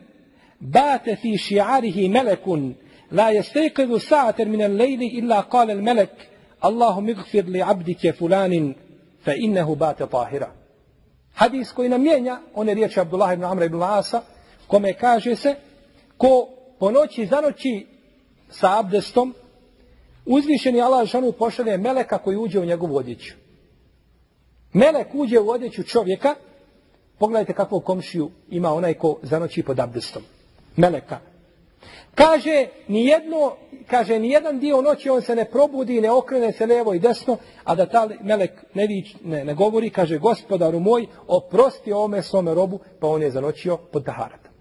B: bate fi shi'arihi melekun la yastayqidu sa'atan min al-layli illa qala al-malak Allahumma ighfir li 'abdika fulanin fa innahu bate tahiran Hadis koji nam mijenja, one riječi Abdullah ibn Amra ibn Asa, kome kaže se, ko po noći zanoći sa abdestom, uzvišeni Allah žanu pošalje meleka koji uđe u njegovu odjeću. Melek uđe u odjeću čovjeka, pogledajte kakvu komšiju ima onaj ko zanoći pod abdestom. Meleka. Kaže, nijedno, kaže, nijedan dio noći on se ne probudi, ne okrene se levo i desno, a da ta melek ne, vič, ne, ne govori, kaže, gospodaru moj, oprosti ovome svome robu, pa on je zanoćio pod taharatom.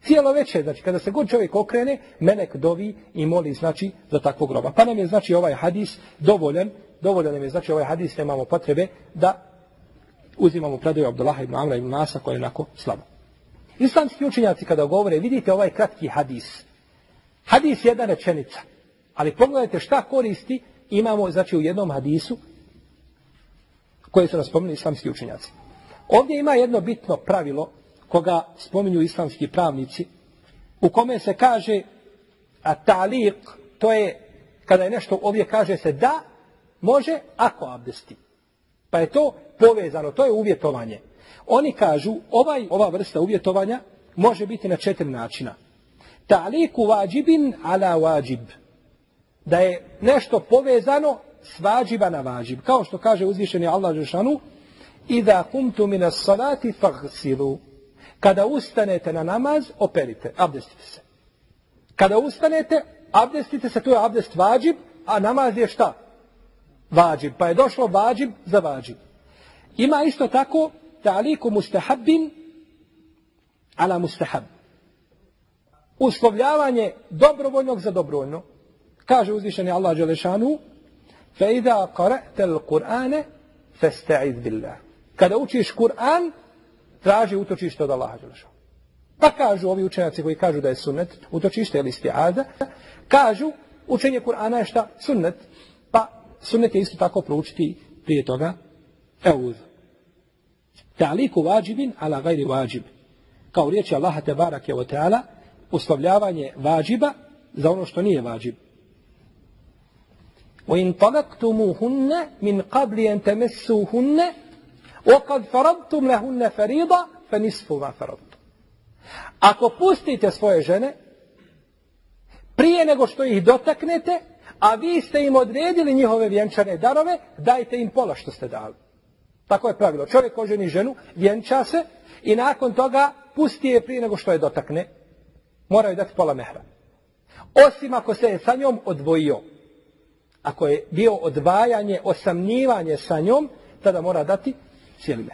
B: Cijelo večer, znači, kada se god čovjek okrene, melek dovi i moli, znači, za takvog roba. Pa nam je, znači, ovaj hadis dovoljan, dovoljan nam je, znači, ovaj hadis, nemamo potrebe da uzimamo predaju Abdullaha ibn Amra ibn Nasa, koja je onako slabo. Islamski učenjaci kada govore, vidite ovaj kratki hadis. Hadis je jedna rečenica. Ali pogledajte šta koristi imamo znači u jednom hadisu koje su nas spomenuli islamski učenjaci. Ovdje ima jedno bitno pravilo koga spominju islamski pravnici u kome se kaže a taliq, to je kada je nešto ovdje kaže se da, može ako abdesti. Pa je to povezano, to je uvjetovanje. Oni kažu, ovaj, ova vrsta uvjetovanja može biti na četiri načina. Ta'liku vađibin ala vađib. Da je nešto povezano s vađiba na vađib. Kao što kaže uzvišeni Allah Žešanu, Ida kumtu minas salati fagsilu. Kada ustanete na namaz, operite, abdestite se. Kada ustanete, abdestite se, to je abdest vađib, a namaz je šta? Vađib. Pa je došlo vađib za vađib. Ima isto tako ta'liku mustahabbin ala mustahab. Uslovljavanje dobrovoljnog za dobrovoljno. Kaže uzvišeni Allah Đelešanu fa idha qara'ta al-Qur'ana fasta'iz billah. Kada učiš Kur'an, traži utočište od Allaha Đelešanu. Pa kažu ovi učenjaci koji kažu da je sunnet, utočište ili isti'aza, kažu učenje Kur'ana je šta? Sunnet. Pa sunnet je isto tako proučiti prije toga euz. Ta'liku vađibin ala gajri vađib. Kao riječi Allaha te barake o teala, uslovljavanje vađiba za ono što nije vađib. وَإِنْ طَلَقْتُمُوهُنَّ مِنْ قَبْلِ أَنْ تَمَسُّوهُنَّ وَقَدْ فَرَضْتُمْ لَهُنَّ فَرِيضًا فَنِسْفُ مَا فَرَضْتُمْ Ako pustite svoje žene, prije nego što ih dotaknete, a vi ste im odredili njihove vjenčane darove, dajte im pola što ste dali. Tako je pravilo. Čovjek oženi ženu, vjenča se i nakon toga pusti je prije nego što je dotakne. Moraju dati pola mehra. Osim ako se je sa njom odvojio. Ako je bio odvajanje, osamnjivanje sa njom, tada mora dati cijeli.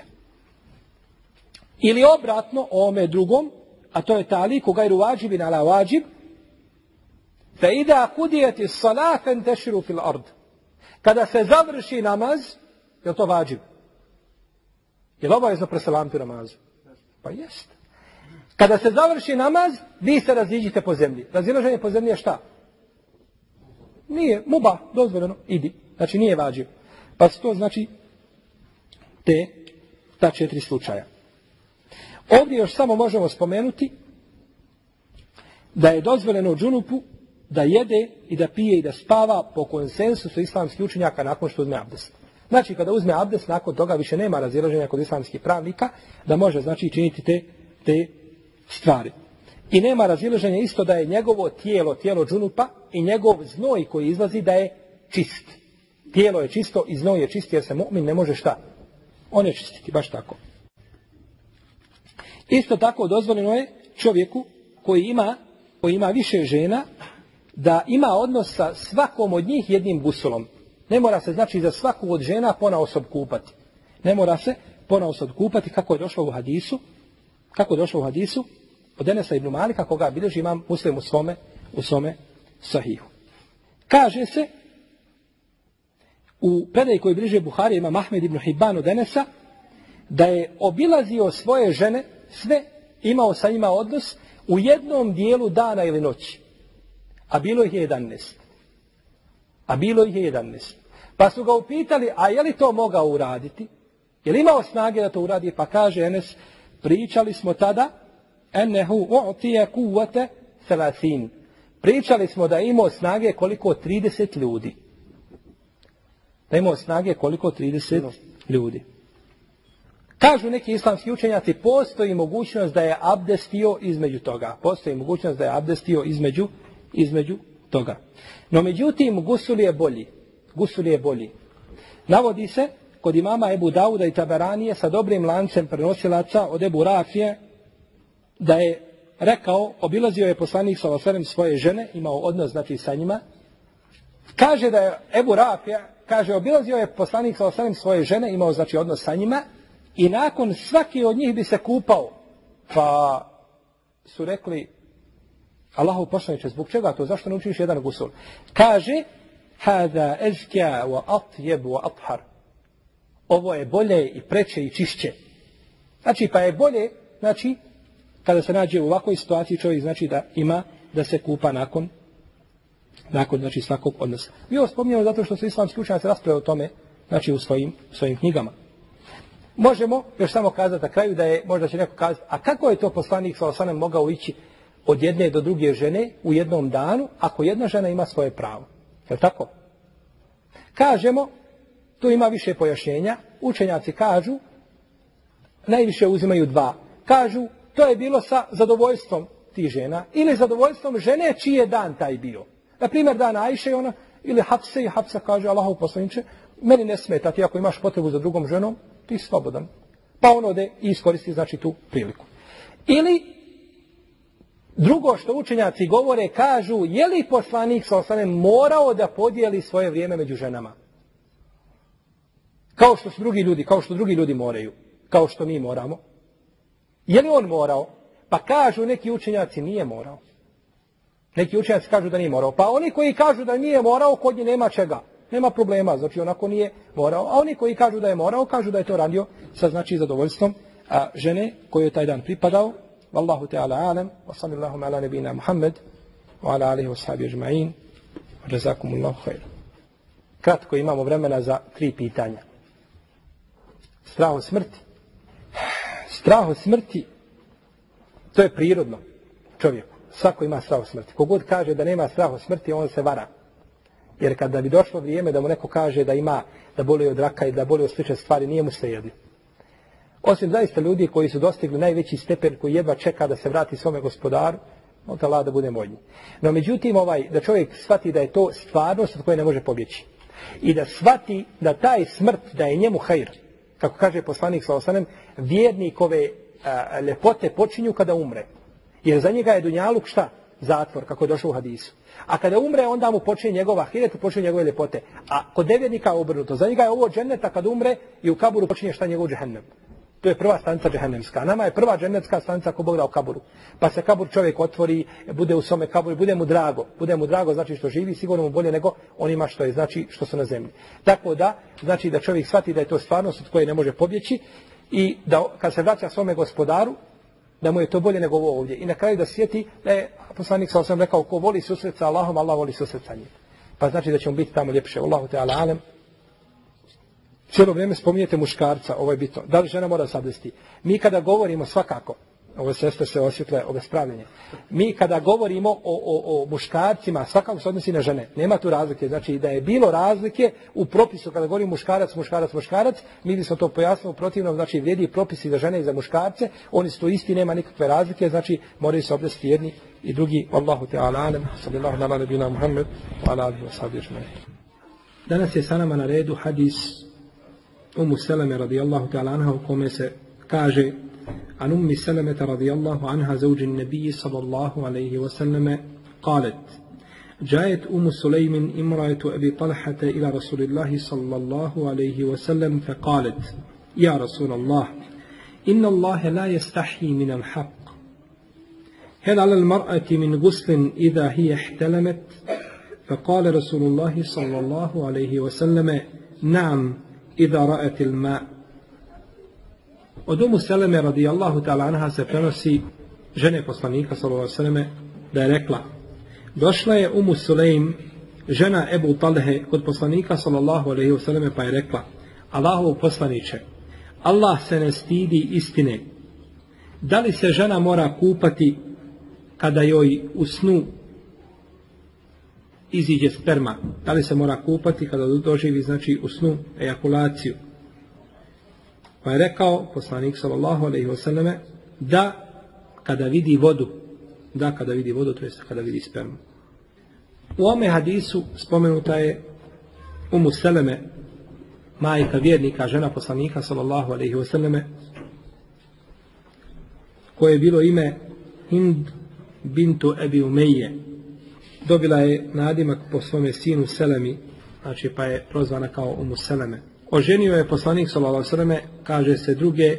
B: Ili obratno, ome drugom, a to je taliku gajru vađibin ala vađib, fe ida kudijeti salafen teširu fil ard. Kada se završi namaz, je to vađib? Je li obavezno preselamiti namazu? Pa jest. Kada se završi namaz, vi se raziđite po zemlji. Razilaženje po zemlji je šta? Nije, muba, dozvoljeno, idi. Znači nije vađiv. Pa to znači te, ta četiri slučaja. Ovdje još samo možemo spomenuti da je dozvoljeno džunupu da jede i da pije i da spava po konsensusu islamskih učenjaka nakon što uzme abdest. Znači, kada uzme abdest, nakon toga više nema razilaženja kod islamskih pravnika, da može, znači, činiti te, te stvari. I nema razilaženja isto da je njegovo tijelo, tijelo džunupa i njegov znoj koji izlazi da je čist. Tijelo je čisto i znoj je čist jer se mu'min ne može šta? On je čistiti, baš tako. Isto tako dozvoljeno je čovjeku koji ima, koji ima više žena da ima odnos sa svakom od njih jednim gusulom. Ne mora se znači za svaku od žena pona osob kupati. Ne mora se pona osob kupati kako je došlo u hadisu, kako je došlo u hadisu od Enesa ibn Malika koga bilježi imam muslim u svome, u svome sahihu. Kaže se u predaj koji bliže Buhari ima Mahmed ibn Hibban od Enesa da je obilazio svoje žene sve imao sa njima odnos u jednom dijelu dana ili noći. A bilo ih je 11. A bilo ih je 11. Pa su ga upitali, a je li to mogao uraditi? Je li imao snage da to uradi? Pa kaže Enes, pričali smo tada, ennehu u'tije kuvate selasin. Pričali smo da je imao snage koliko 30 ljudi. Da je imao snage koliko 30 ljudi. Kažu neki islamski učenjaci, postoji mogućnost da je abdestio između toga. Postoji mogućnost da je abdestio između, između toga. No međutim, gusul je bolji. Gusul je bolji. Navodi se kod imama Ebu Dauda i Taberanije sa dobrim lancem prenosilaca od Ebu Rafije da je rekao, obilazio je poslanik sa osvrem svoje žene, imao odnos znači sa njima. Kaže da je Ebu Rafija, kaže obilazio je poslanik sa osvrem svoje žene, imao znači odnos sa njima i nakon svaki od njih bi se kupao. Pa su rekli, Allahu poslaniče, zbog čega to? Zašto ne učiš jedan gusul? Kaže, hada ezkja wa atjeb wa athar. Ovo je bolje i preče i čišće. Znači, pa je bolje, znači, kada se nađe u ovakvoj situaciji čovjek znači da ima da se kupa nakon nakon znači svakog odnosa. Mi ovo spominjamo zato što su islamski učenjaci raspravljaju o tome znači u svojim, svojim knjigama. Možemo još samo kazati na kraju da je, možda će neko kazati, a kako je to poslanik sa osanem mogao ići od jedne do druge žene u jednom danu, ako jedna žena ima svoje pravo? Je tako? Kažemo, tu ima više pojašnjenja, učenjaci kažu, najviše uzimaju dva. Kažu, to je bilo sa zadovoljstvom tih žena ili zadovoljstvom žene čiji je dan taj bio. Na primjer, dan Ajše ona, ili Hapse i Hapsa kaže Allahov poslaniče, meni ne smeta ti ako imaš potrebu za drugom ženom, ti slobodan. Pa on ode i iskoristi znači tu priliku. Ili drugo što učenjaci govore, kažu, je li poslanik sa osanem morao da podijeli svoje vrijeme među ženama? Kao što su drugi ljudi, kao što drugi ljudi moraju, kao što mi moramo. Je li on morao? Pa kažu neki učenjaci nije morao. Neki učenjaci kažu da nije morao. Pa oni koji kažu da nije morao, kod nje nema čega. Nema problema, znači onako nije morao. A oni koji kažu da je morao, kažu da je to radio sa znači zadovoljstvom a, žene koje je taj dan pripadao. Wallahu ta'ala alam, wa sallallahu ala nebina Muhammed, wa ala alihi wa sahabi ajma'in, rezakumullahu khair. Kratko imamo vremena za tri pitanja. Strah od smrti. Strah od smrti, to je prirodno čovjeku. Svako ima strah od smrti. Kogod kaže da nema strah od smrti, on se vara. Jer kada bi došlo vrijeme da mu neko kaže da ima, da boli od raka i da boli od slične stvari, nije mu se jedno. Osim zaista ljudi koji su dostigli najveći stepen koji jedva čeka da se vrati svome gospodaru, ta da bude moćni. No međutim, ovaj, da čovjek shvati da je to stvarnost od koje ne može pobjeći. I da shvati da taj smrt, da je njemu hajr. Kako kaže poslanik sa osanem, vjernikove a, lepote počinju kada umre. Jer za njega je Dunjaluk šta? Zatvor, kako je došlo u hadisu. A kada umre, onda mu počinje njegova hiret, počinje njegove ljepote. A kod devjednika je obrnuto. Za njega je ovo džennet, a kada umre i u kaburu počinje šta njegov džehennem. To je prva stanica džehennemska. Nama je prva džennetska stanica ako Bog da u kaburu. Pa se kabur čovjek otvori, bude u svome kaburu, bude mu drago. Bude mu drago znači što živi, sigurno mu bolje nego onima što je znači što su na zemlji. Tako da, znači da čovjek shvati da je to stvarnost od koje ne može pobjeći i da kad se vraća svome gospodaru, da mu je to bolje nego ovo ovdje. I na kraju da sjeti da je poslanik sa osam rekao ko voli susret sa Allahom, Allah voli susret sa njim. Pa znači da će mu biti tamo ljepše. Allahu te ala alem. Cijelo vrijeme spominjete muškarca, ovo je bitno. Da li žena mora sadesti? Mi kada govorimo svakako, ove sestre se osvjetle, ove spravljenje. Mi kada govorimo o, o, o muškarcima, svakako se odnosi na žene. Nema tu razlike. Znači da je bilo razlike u propisu kada govorimo muškarac, muškarac, muškarac, mi bismo to pojasnili protivno, znači vrijedi propisi za žene i za muškarce, oni su isti, nema nikakve razlike, znači moraju se obdesti jedni i drugi. Allahu Teala alem, sallallahu ala nabina Muhammed, ala wa sahbihi Danas je sa nama na redu hadis Umu Seleme radijallahu ta'ala anha u kome se kaže سلمة رضي الله عنها زوج النبي صلى الله عليه وسلم قالت جاءت أم سليم امرأة أبي طلحة إلى رسول الله صلى الله عليه وسلم فقالت يا رسول الله إن الله لا يستحي من الحق. هل على المرأة من غسل إذا هي احتلمت؟ فقال رسول الله صلى الله عليه وسلم نعم idha ra'at ma Od umu Seleme radijallahu ta'ala anha se prenosi žene poslanika sallallahu alejhi da je rekla Došla je umu Sulejm žena Ebu Talhe kod poslanika sallallahu alejhi ve pa je rekla Allahov poslanice Allah se ne stidi istine. Da li se žena mora kupati kada joj u snu iziđe sperma? Da li se mora kupati kada doživi znači u snu ejakulaciju? Pa je rekao poslanik sallallahu alejhi ve selleme da kada vidi vodu, da kada vidi vodu, to jest kada vidi spermu. U ome hadisu spomenuta je Umu Seleme, majka vjernika, žena poslanika sallallahu alejhi ve selleme, koje je bilo ime Hind bintu Ebi Umeje. Dobila je nadimak po svome sinu Selemi, znači pa je prozvana kao Umu Seleme. Oženio je poslanik sallallahu kaže se druge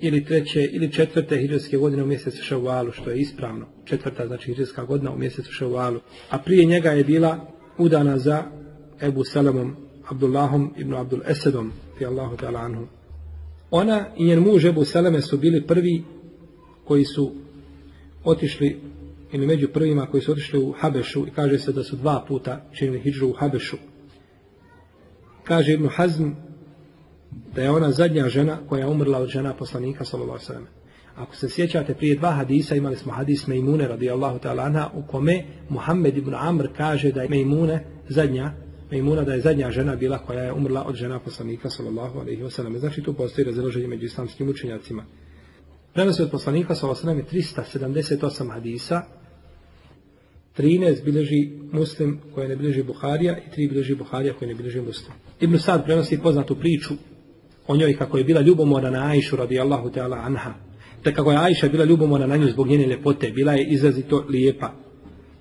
B: ili treće ili četvrte hidžetske godine u mjesecu Ševalu, što je ispravno. Četvrta znači hidžetska godina u mjesecu Ševalu. A prije njega je bila udana za Ebu Salamom Abdullahom ibn Abdul Esedom, fi Allahu ta'ala anhu. Ona i njen muž Ebu Salame su bili prvi koji su otišli ili među prvima koji su otišli u Habešu i kaže se da su dva puta činili hidžu u Habešu. Kaže Ibn Hazm da je ona zadnja žena koja je umrla od žena poslanika alejhi Ako se sjećate prije dva hadisa imali smo hadis Mejmune radijallahu ta'ala anha u kome Muhammed ibn Amr kaže da je Mejmune zadnja Mejmuna da je zadnja žena bila koja je umrla od žena poslanika sallallahu alejhi ve sellem. Znači tu postoji razilaženje među islamskim učenjacima. Prenosi od poslanika sallallahu alejhi ve 378 hadisa 13 bilježi muslim koje ne bilježi Buharija i 3 bilježi Buharija koje ne bilježi muslim. Ibn Sad prenosi poznatu priču o njoj kako je bila ljubomora na Ajšu radijallahu ta'ala anha. Te kako je Ajša bila ljubomora na nju zbog njene ljepote, bila je izrazito lijepa.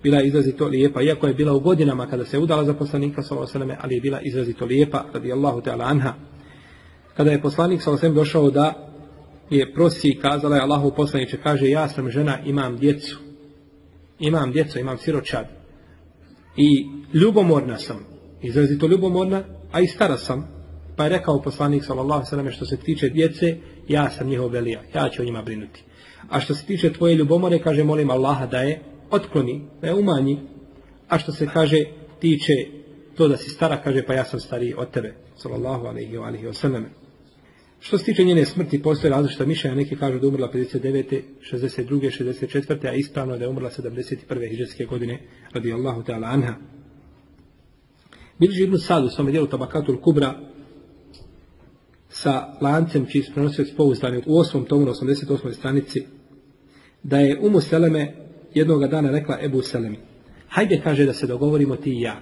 B: Bila je izrazito lijepa, iako je bila u godinama kada se udala za poslanika sallallahu ali je bila izrazito lijepa radijallahu ta'ala anha. Kada je poslanik sallallahu došao da je prosi kazala je Allahu poslaniče kaže ja sam žena imam djecu imam djecu imam siročad i ljubomorna sam izrazito ljubomorna a i stara sam pa je rekao poslanik alejhi što se tiče djece, ja sam njihov velija, ja ću o njima brinuti. A što se tiče tvoje ljubomore, kaže molim Allaha da je otkloni, da je umanji. A što se kaže tiče to da si stara, kaže pa ja sam stariji od tebe, sallallahu ve alihi Što se tiče njene smrti, postoje različita mišljenja, neki kažu da umrla 59. 62. 64. a ispravno da je umrla 71. hijđarske godine, radi Allahu ta'ala anha. Bilži ibn Sad u svome dijelu Tabakatul Kubra sa lancem čiji se prenosio pouzdani u osmom tomu na 88. stranici da je Umu Seleme jednoga dana rekla Ebu Selemi hajde kaže da se dogovorimo ti i ja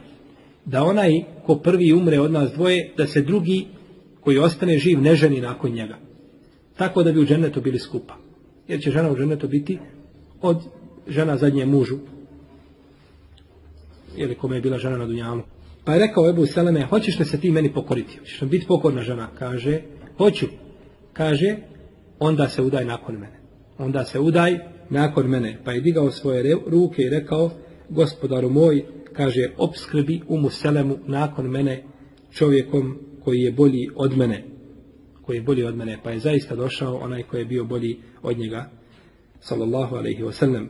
B: da onaj ko prvi umre od nas dvoje da se drugi koji ostane živ ne ženi nakon njega tako da bi u džennetu bili skupa jer će žena u džennetu biti od žena zadnje mužu ili kome je bila žena na Dunjalu pa je rekao Ebu Seleme, hoćeš li se ti meni pokoriti? Hoćeš li biti pokorna žena? Kaže, hoću. Kaže, onda se udaj nakon mene. Onda se udaj nakon mene. Pa je digao svoje ruke i rekao, gospodaru moj, kaže, obskrbi u Selemu nakon mene čovjekom koji je bolji od mene. Koji je bolji od mene. Pa je zaista došao onaj koji je bio bolji od njega. Sallallahu alaihi wasallam.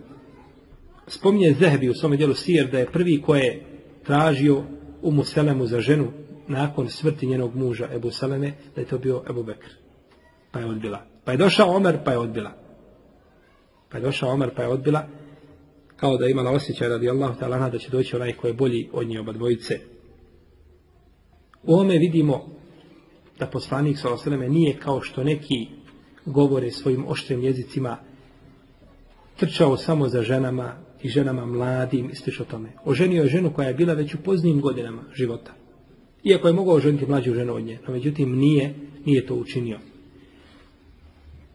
B: Spominje Zehebi u svome dijelu Sijer da je prvi koji je tražio u Selemu za ženu nakon smrti njenog muža Ebu Seleme, da je to bio Ebu Bekr. Pa je odbila. Pa je došao Omer, pa je odbila. Pa je došao Omer, pa je odbila. Kao da je imala osjećaj radi Allah talana da će doći onaj koji je bolji od nje oba dvojice. U ovome vidimo da poslanik Seleme nije kao što neki govore svojim oštrim jezicima trčao samo za ženama i ženama mladim i o tome. Oženio je ženu koja je bila već u poznijim godinama života. Iako je mogao oženiti mlađu ženu od nje, no međutim nije, nije to učinio.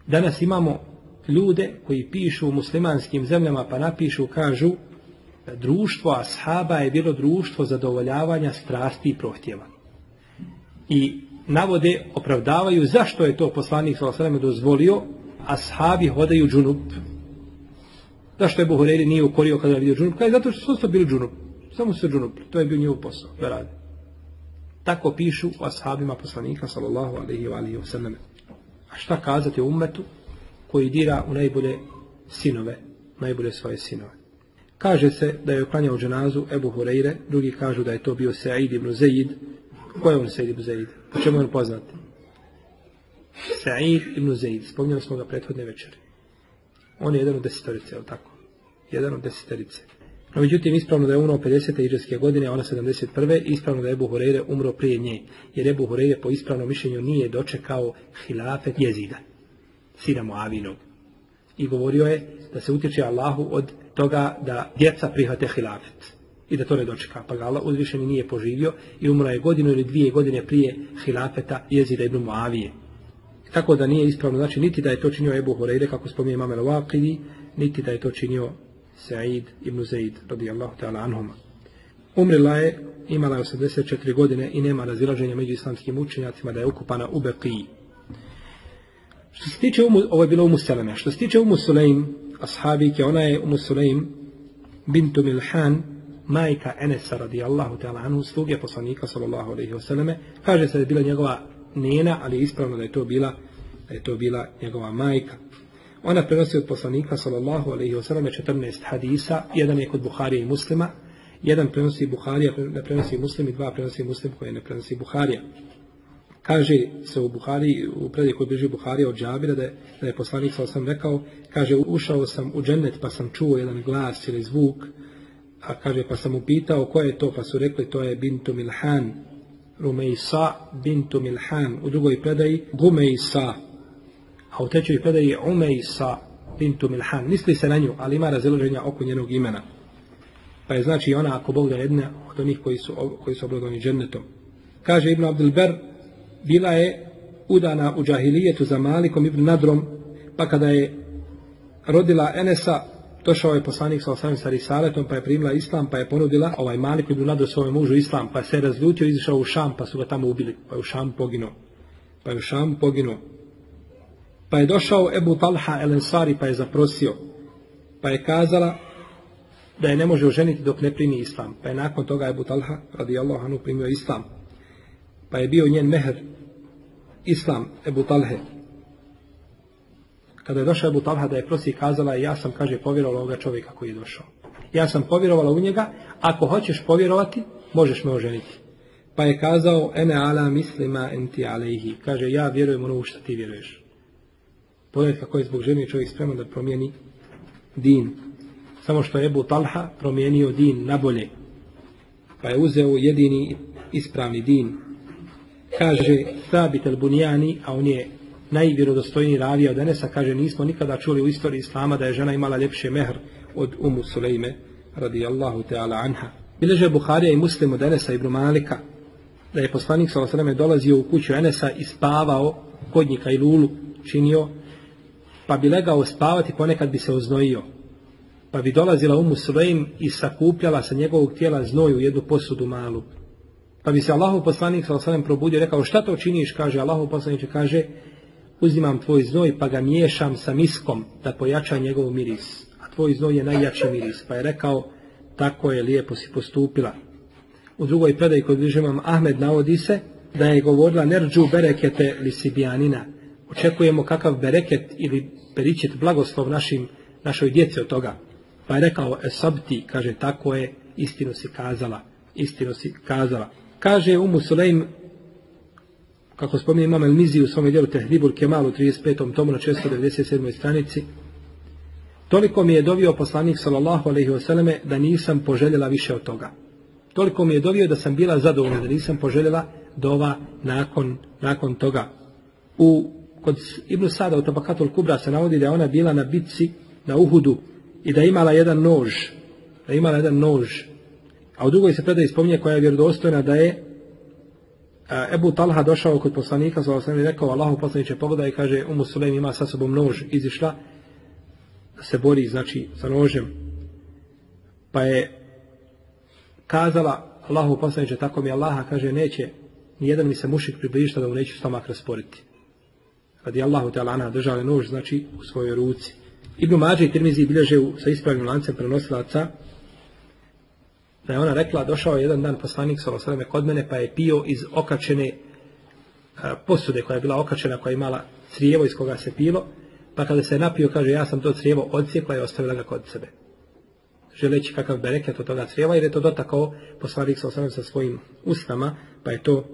B: Danas imamo ljude koji pišu u muslimanskim zemljama pa napišu, kažu društvo ashaba je bilo društvo zadovoljavanja strasti i prohtjeva. I navode, opravdavaju zašto je to poslanik s.a.v. dozvolio, ashabi hodaju džunup. Zašto je Buhureri nije ukorio kada je vidio džunup? Kaže, zato što su bili džunup. Samo su džunup. To je bio njihov posao da radi. Tako pišu o ashabima poslanika sallallahu alaihi wa alihi wa A šta kazati o umetu koji dira u najbolje sinove, najbolje svoje sinove. Kaže se da je uklanjao dženazu Ebu Hureyre, drugi kažu da je to bio Sa'id ibn Zaid. Ko je on Sa'id ibn Zaid? Po čemu je on poznat? Sa'id ibn Zaid. Spomnjali smo ga prethodne večeri. On je jedan od desetorice, je tako? Jedan od desetorice. No, međutim, ispravno da je umro 50. iđeske godine, a ona 71. ispravno da je Ebu Hureyre umro prije nje. Jer Ebu Hureyre po ispravnom mišljenju nije dočekao hilafet jezida sina Moavinog. I govorio je da se utječe Allahu od toga da djeca prihvate hilafet. I da to ne dočeka. Pa ga Allah uzvišeni nije poživio i umro je godinu ili dvije godine prije hilafeta jezida ibn Moavije. Tako da nije ispravno, znači niti da je to činio Ebu Horeire, kako spominje Imam el niti da je to činio Sa'id ibn Zaid, radijallahu ta'ala anhuma. Umrila je, imala je 84 godine i nema razilaženja među islamskim učenjacima da je ukupana u Beqiji. Što se tiče umu, ovo je bilo Umu Seleme, što se tiče Umu Sulejm, ashabike, ona je Umu Sulejm bintu Milhan, majka Enesa radijallahu ta'ala anhu, sluge poslanika sallallahu alaihi wasallame, kaže se da je bila njegova nena, ali je ispravno da je to bila, da je to bila njegova majka. Ona prenosi od poslanika sallallahu alaihi wasallame 14 hadisa, jedan je kod Buharija i muslima, jedan prenosi Buharija, ne prenosi muslim i dva prenosi muslim koje ne prenosi Buharija. Kaže se u Buhari, u predaj koji bliži Buharija od Džabira, da je, da je poslanik sam rekao, kaže, ušao sam u džennet pa sam čuo jedan glas ili zvuk, a kaže, pa sam upitao ko je to, pa su rekli, to je Bintu Milhan, Rumejsa Bintu Milhan, u drugoj predaji Gumejsa, a u trećoj predaji Umejsa Bintu Milhan. Misli se na nju, ali ima razilaženja oko njenog imena. Pa je znači ona, ako Bog da jedna od onih koji su, koji su obladani džennetom. Kaže Ibn Abdelber, bila je udana u džahilijetu za Malikom ibn Nadrom, pa kada je rodila Enesa, došao je poslanik sa osam sa Risaletom, pa je primila islam, pa je ponudila ovaj Malik ibn Nadrom svome mužu islam, pa se je razljutio, izišao u Šam, pa su ga tamo ubili, pa je u Šam poginuo. Pa je u Šam poginuo. Pa je došao Ebu Talha el Ensari, pa je zaprosio, pa je kazala da je ne može oženiti dok ne primi islam. Pa je nakon toga Ebu Talha, radijallahu anhu, primio islam. Pa je bio njen meher Islam Ebu Talhe. Kada je došao Ebu Talha da je prosi kazala ja sam, kaže, povjerovala ovoga čovjeka koji je došao. Ja sam povjerovala u njega, ako hoćeš povjerovati, možeš me oženiti. Pa je kazao, ene ala mislima enti alejhi. Kaže, ja vjerujem ono u što ti vjeruješ. Pogledaj kako je zbog žene čovjek spreman da promijeni din. Samo što je Ebu Talha promijenio din na bolje. Pa je uzeo jedini ispravni din kaže Sabit al-Bunjani, a on je najvjerodostojniji ravija od Enesa, kaže nismo nikada čuli u istoriji Islama da je žena imala ljepše mehr od Umu Sulejme, radijallahu ta'ala anha. Bileže Buharija i muslim od Enesa ibn Malika, da je poslanik s.a.v. dolazio u kuću Enesa i spavao kodnika i lulu činio, pa bi legao spavati, ponekad bi se oznojio. Pa bi dolazila Umu Sulejm i sakupljala sa njegovog tijela znoj u jednu posudu malu. Pa bi se Allahu poslanik sa probudio rekao šta to činiš, kaže Allahu poslanik kaže
A: uzimam tvoj znoj pa ga miješam sa miskom da pojača njegov miris. A tvoj znoj je najjači miris. Pa je rekao, tako je lijepo si postupila. U drugoj predaji kod bližemam Ahmed navodi se da je govorila nerđu berekete li sibijanina. Očekujemo kakav bereket ili beričet blagoslov našim, našoj djeci od toga. Pa je rekao, esabti, kaže, tako je, istinu si kazala. Istinu si kazala. Kaže Umu Sulejm, kako spominje imam Elmizi u svom dijelu Tehdibul Kemal u 35. tomu na 697. stranici, toliko mi je dovio poslanik sallallahu alaihi wasallame da nisam poželjela više od toga. Toliko mi je dovio da sam bila zadovoljna, da nisam poželjela dova nakon, nakon toga. U, kod Ibnu Sada u Tabakatul Kubra se navodi da je ona bila na bitci na Uhudu i da je imala jedan nož, da je imala jedan nož. A u drugoj se predaji spominje koja je vjerodostojna da je Ebu Talha došao kod poslanika, sa i rekao, Allahu poslaniće i kaže, Umu Sulejm ima sa sobom nož, izišla, se bori, znači, sa nožem. Pa je kazala, Allahu poslaniće, tako mi Allaha, kaže, neće, nijedan mi se mušik približiti da mu neću stomak rasporiti. Radi Allahu te Alana držale nož, znači, u svojoj ruci. Ibn Mađe i Tirmizi bilježe sa ispravnim lancem prenosilaca, da je ona rekla, došao je jedan dan poslanik sa kod mene, pa je pio iz okačene a, posude koja je bila okačena, koja je imala crijevo iz koga se pilo, pa kada se napio, kaže, ja sam to crijevo odsjekla i ostavila ga kod sebe. Želeći kakav bereket od toga crijeva, jer je to dotakao poslanik sa sa svojim ustama, pa je to,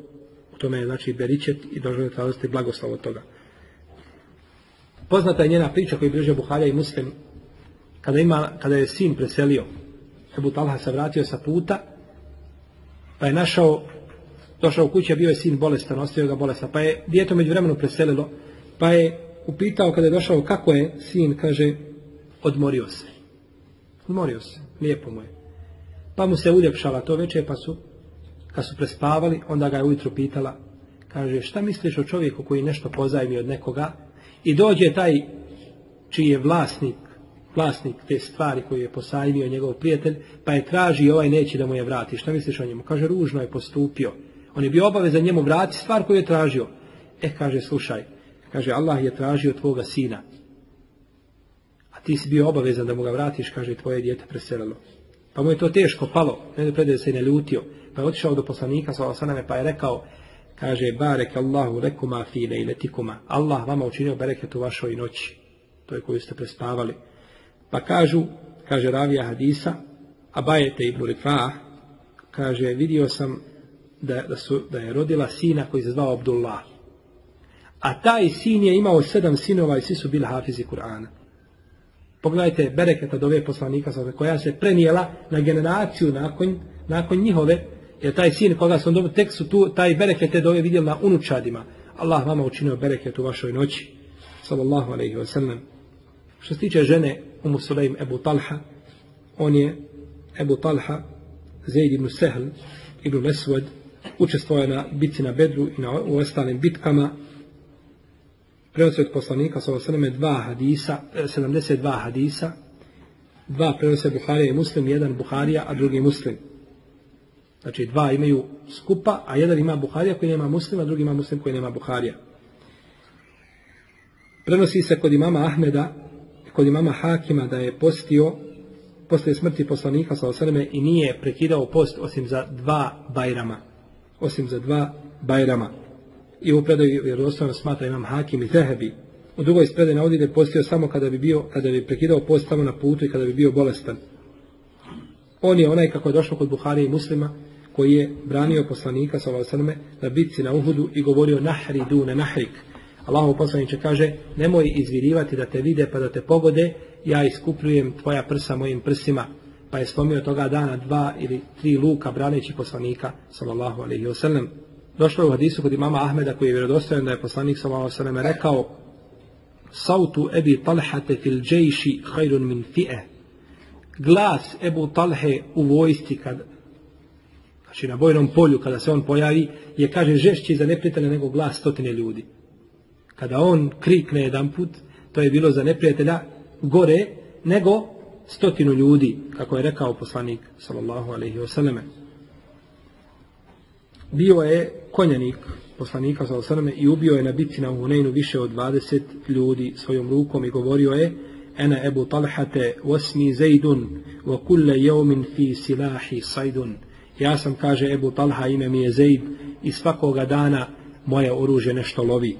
A: u tome je znači beričet i dožele tražiti blagoslov od toga. Poznata je njena priča koju bliže Buharija i Muslim, kada, ima, kada je sin preselio, Ebu Talha se vratio sa puta, pa je našao, došao u kuće, bio je sin bolestan, ostavio ga bolestan, pa je djeto među vremenu preselilo, pa je upitao kada je došao kako je sin, kaže, odmorio se. Odmorio se, lijepo mu je. Pa mu se uljepšala to večer, pa su, kad su prespavali, onda ga je ujutro pitala, kaže, šta misliš o čovjeku koji nešto pozajmi od nekoga i dođe taj čiji je vlasnik vlasnik te stvari koju je posajmio njegov prijatelj, pa je traži i ovaj neće da mu je vrati. Šta misliš o njemu? Kaže, ružno je postupio. On je bio obavezan njemu vrati stvar koju je tražio. E, kaže, slušaj, kaže, Allah je tražio tvoga sina. A ti si bio obavezan da mu ga vratiš, kaže, tvoje dijete preselilo. Pa mu je to teško palo, ne da predaje se ne ljutio. Pa je otišao do poslanika, sa osaname, pa je rekao, kaže, barek Allahu lekuma fi lejletikuma. Allah vama učinio bereket vašoj noći. To je koju ste prespavali. Pa kažu, kaže Ravija Hadisa, a bajete Ibn Rifah, kaže, vidio sam da, da, su, da je rodila sina koji se zvao Abdullah. A taj sin je imao sedam sinova i svi su bili hafizi Kur'ana. Pogledajte bereketa dove poslanika koja se prenijela na generaciju nakon, nakon njihove, jer taj sin koga sam dobio, tek su tu, taj bereket te dove vidjeli na unučadima. Allah vama učinio bereket u vašoj noći. Sallallahu alaihi wa sallam. Što se tiče žene Umu Sulaim Ebu Talha, on je Ebu Talha, Zaid ibn Sehl, ibn Mesved, učestvovao na bitci na Bedru i na, u ostalim bitkama, prenosio od poslanika, sa osrme, dva hadisa, 72 eh, hadisa, dva prenose Buharija i Muslim, jedan Buharija, a drugi Muslim. Znači, dva imaju skupa, a jedan ima Buharija koji nema Muslima, a drugi ima Muslim koji nema Buharija. Prenosi se kod imama Ahmeda, kod imama Hakima da je postio posle smrti poslanika sa osaleme i nije prekidao post osim za dva bajrama. Osim za dva bajrama. I u predaju vjerodostavno smatra imam Hakim i Zehebi. U drugoj spredaj navodi da je postio samo kada bi, bio, kada bi prekidao post samo na putu i kada bi bio bolestan. On je onaj kako je došao kod Buhari i muslima koji je branio poslanika sa osaleme na bitci na Uhudu i govorio nahri dune nahrik Allahu poslaniče kaže, nemoj izvirivati da te vide pa da te pogode, ja iskupljujem tvoja prsa mojim prsima. Pa je slomio toga dana dva ili tri luka braneći poslanika, sallallahu alaihi wa sallam. Došlo je u hadisu kod imama Ahmeda koji je vjerodostojan da je poslanik, sallallahu alaihi wa sallam, rekao Sautu ebi talhate fil džejši hajrun min fi'e. Glas Ebu Talhe u vojsti kad znači na bojnom polju kada se on pojavi je kaže žešći za neprijatelja nego glas stotine ljudi kada on krikne jedan put, to je bilo za neprijatelja gore nego stotinu ljudi, kako je rekao poslanik sallallahu alaihi wasallam. Bio je konjanik
B: poslanika sallallahu i ubio je na bitci na Huneinu više od 20 ljudi svojom rukom i govorio je Ena Ebu Talhate osmi Zaidun wa kulle jeumin fi silahi sajdun. Ja sam, kaže Ebu Talha, ime mi je Zaid i svakoga dana moje oružje nešto lovi.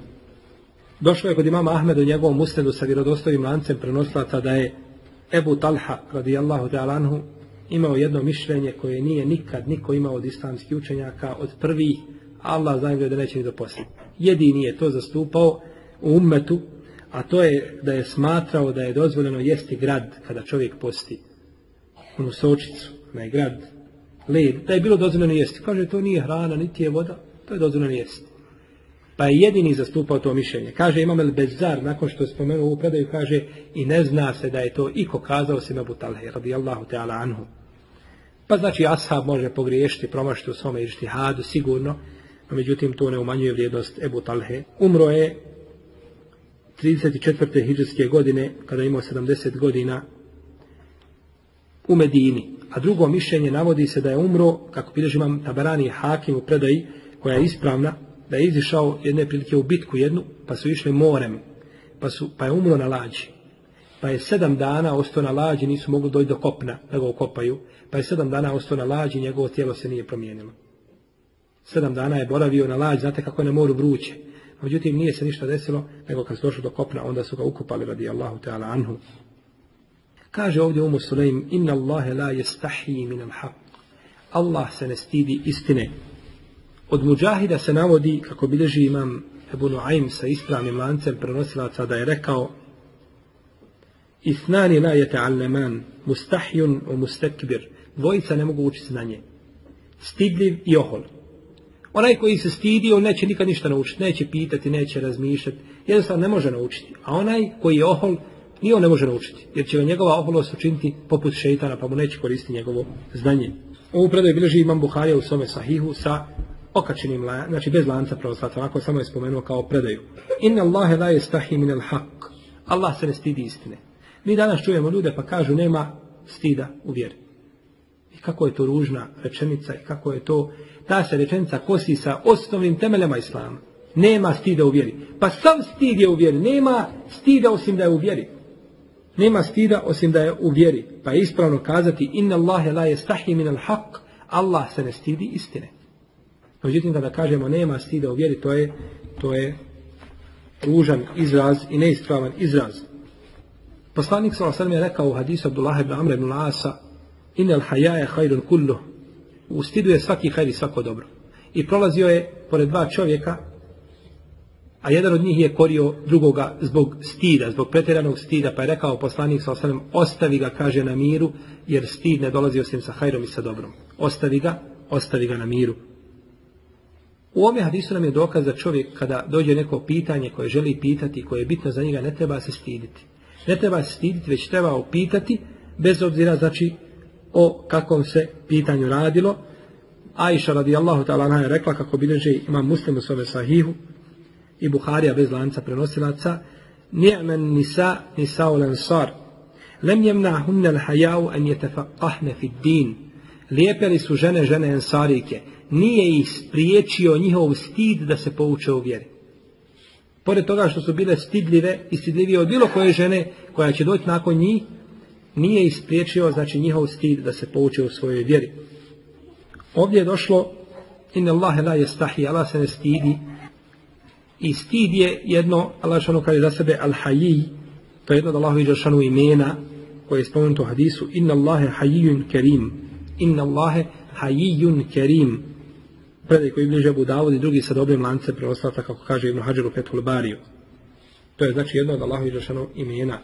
B: Došlo je kod imama Ahmedu njegovom usnedu sa vjerodostojim lancem prenoslaca da je Ebu Talha radijallahu ta'ala anhu imao jedno mišljenje koje nije nikad niko imao od islamskih učenjaka od prvih Allah zna da neće ni do poslije. Jedini je to zastupao u ummetu, a to je da je smatrao da je dozvoljeno jesti grad kada čovjek posti. Onu sočicu, onaj grad, led, da je bilo dozvoljeno jesti. Kaže, to nije hrana, niti je voda, to je dozvoljeno jesti. Pa je jedini zastupao to mišljenje. Kaže Imam El Bezar, nakon što je spomenuo ovu predaju, kaže i ne zna se da je to iko kazao se Abu Talhe, radijallahu ta'ala anhu. Pa znači ashab može pogriješiti, promašiti u svome hadu, sigurno, no međutim to ne umanjuje vrijednost Ebu Talhe. Umro je 34. hijđarske godine, kada je imao 70 godina, u Medini. A drugo mišljenje navodi se da je umro, kako bilježi imam Tabarani Hakim u predaji, koja je ispravna, da je izišao jedne prilike u bitku jednu, pa su išli morem, pa, su, pa je umro na lađi. Pa je sedam dana ostao na lađi, nisu mogli doći do kopna da ga okopaju, pa je sedam dana ostao na lađi, njegovo tijelo se nije promijenilo. Sedam dana je boravio na lađi, znate kako je na moru vruće. Međutim, nije se ništa desilo, nego kad su došli do kopna, onda su ga ukupali radi Allahu ta'ala anhu. Kaže ovdje Umu Sulejm, inna Allahe la jestahiji min al. Allah se ne stidi istine. Od muđahida se navodi, kako bilježi imam Ebu Nuaym sa ispravnim lancem prenosilaca, da je rekao Isnani la yata'allaman mustahjun u mustekbir. Dvojica ne mogu učiti znanje. Stidljiv i ohol. Onaj koji se stidi, on neće nikad ništa naučiti. Neće pitati, neće razmišljati. Jednostavno ne može naučiti. A onaj koji je ohol, ni on ne može naučiti. Jer će ga njegova oholost učiniti poput šeitana, pa mu neće koristiti njegovo znanje. Ovu predaju bilježi imam Buharija u svome sahihu sa okačenim, znači bez lanca pravoslaca, ovako samo je spomenuo kao predaju. Inna Allahe la stahi min al haq. Allah se ne stidi istine. Mi danas čujemo ljude pa kažu nema stida u vjeri. I kako je to ružna rečenica i kako je to, ta se rečenica kosi sa osnovnim temeljama Islama. Nema stida u vjeri. Pa sam stid je u vjeri. Nema stida osim da je u vjeri. Nema stida osim da je u vjeri. Pa je ispravno kazati inna Allahe la stahi min al haq. Allah se ne stidi istine. Međutim, kada kažemo nema stida u vjeri, to je, to je ružan izraz i neispravan izraz. Poslanik s.a.v. je rekao u hadisu Abdullah ibn Amr ibn Asa Inel hajaje hajrun kullu U stidu je svaki hajr svako dobro. I prolazio je pored dva čovjeka a jedan od njih je korio drugoga zbog stida, zbog pretjeranog stida, pa je rekao poslanik sa osanem, ostavi ga, kaže, na miru, jer stid ne dolazi osim sa hajrom i sa dobrom. Ostavi ga, ostavi ga na miru. U ovom hadisu nam je dokaz da čovjek kada dođe neko pitanje koje želi pitati, koje je bitno za njega, ne treba se stiditi. Ne treba se stiditi, već treba upitati, bez obzira znači o kakvom se pitanju radilo. Aisha radijallahu ta'ala je rekla kako bilježi imam muslim u svome sahihu i Buharija bez lanca prenosilaca ni'man nisa nisa u lansar lem jemna'hunne l'hajau an jetefaqahne fid din lijepe li su žene žene ensarike nije ih spriječio njihov stid da se pouče u vjeri. Pored toga što su bile stidljive i stidljivije od bilo koje žene koja će doći nakon njih, nije ih spriječio znači njihov stid da se pouče u svojoj vjeri. Ovdje je došlo in Allahe la jestahi, Allah se ne stidi. I stid je jedno, Allah šanu kaže za sebe al haji, to je jedno od Allahovi šanu imena koje je spomenuto u hadisu, inna Allahe hajijun kerim, inna Allahe hajijun kerim, predaj koji bliže Abu i drugi sa dobrim lancem preoslata, kako kaže Ibn Hajar u Fethul Bariju. To je znači jedno od Allahu i imena.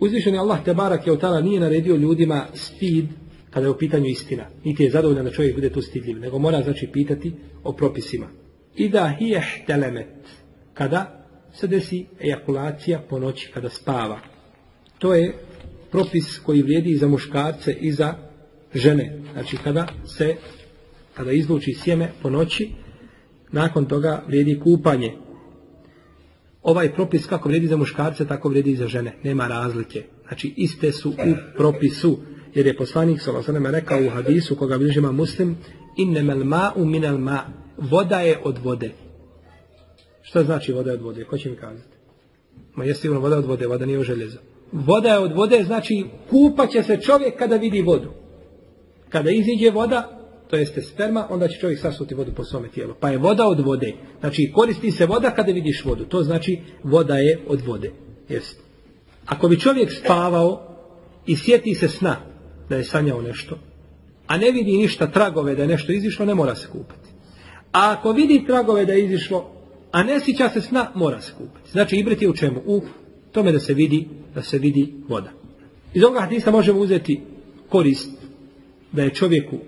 B: Uzvišeni Allah te barak je od nije naredio ljudima stid kada je u pitanju istina. Niti je zadovoljan da čovjek bude tu stidljiv, nego mora znači pitati o propisima. I da hije telemet, kada se desi ejakulacija po noći, kada spava. To je propis koji vrijedi i za muškarce i za žene. Znači kada se kada izluči sjeme po noći, nakon toga vrijedi kupanje. Ovaj propis kako vrijedi za muškarce, tako vrijedi i za žene. Nema razlike. Znači iste su u propisu. Jer je poslanik s.a.v. rekao u hadisu koga bližima muslim, innemel ma'u minel ma. Voda je od vode.
A: Šta znači voda je od vode? Ko će mi kazati? Ma je voda od vode, voda nije od željeza. Voda je od vode, znači kupat će se čovjek kada vidi vodu. Kada iziđe voda, to jeste sperma, onda će čovjek sasuti vodu po svome tijelu. Pa je voda od vode. Znači koristi se voda kada vidiš vodu. To znači voda je od vode. Jest. Ako bi čovjek spavao i sjeti se sna da je sanjao nešto, a ne vidi ništa tragove da je nešto izišlo, ne mora se kupati. A ako vidi tragove da je izišlo, a ne sjeća se sna, mora se kupati. Znači ibret je u čemu? U tome da se vidi, da se vidi voda. Iz ovoga hadisa možemo uzeti korist da je čovjeku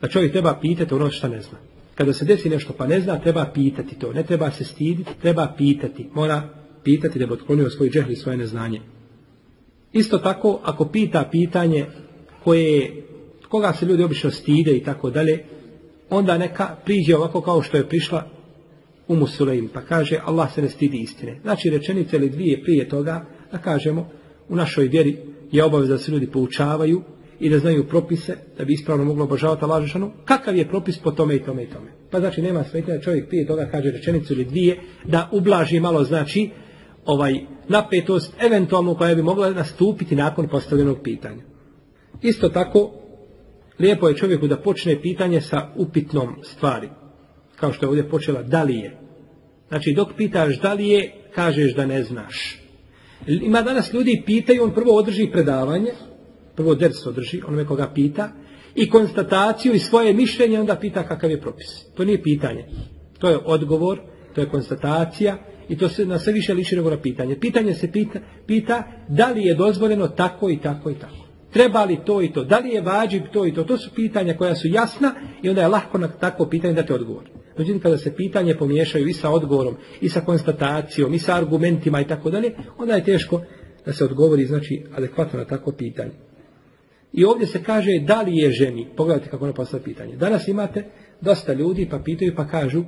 A: da čovjek treba pitati ono što ne zna. Kada se desi nešto pa ne zna, treba pitati to. Ne treba se stiditi, treba pitati. Mora pitati da bi otklonio svoj džehli, svoje neznanje. Isto tako, ako pita pitanje koje, koga se ljudi obično stide i tako dalje, onda neka priđe ovako kao što je prišla u Musulejim, pa kaže Allah se ne stidi istine. Znači rečenice ili dvije prije toga, da kažemo, u našoj vjeri je obaveza da se ljudi poučavaju i da znaju propise, da bi ispravno moglo obožavati Allah Žešanu, kakav je propis po tome i tome i tome. Pa znači nema smetnja da čovjek prije toga kaže rečenicu ili dvije, da ublaži malo znači ovaj napetost eventualno koja bi mogla nastupiti nakon postavljenog pitanja. Isto tako, lijepo je čovjeku da počne pitanje sa upitnom stvari. Kao što je ovdje počela, da li je. Znači, dok pitaš da li je, kažeš da ne znaš. Ima danas ljudi pitaju, on prvo održi predavanje, prvo ders održi, onome koga pita, i konstataciju i svoje mišljenje, onda pita kakav je propis. To nije pitanje. To je odgovor, to je konstatacija i to se na sve više liči nego na pitanje. Pitanje se pita, pita da li je dozvoljeno tako i tako i tako. Treba li to i to? Da li je vađib to i to? To su pitanja koja su jasna i onda je lahko na takvo pitanje dati odgovor. Međutim, kada se pitanje pomiješaju i sa odgovorom, i sa konstatacijom, i sa argumentima i tako dalje, onda je teško da se odgovori, znači, adekvatno na takvo pitanje. I ovdje se kaže da li je ženi. Pogledajte kako ono postavlja pitanje. Danas imate dosta ljudi pa pitaju pa kažu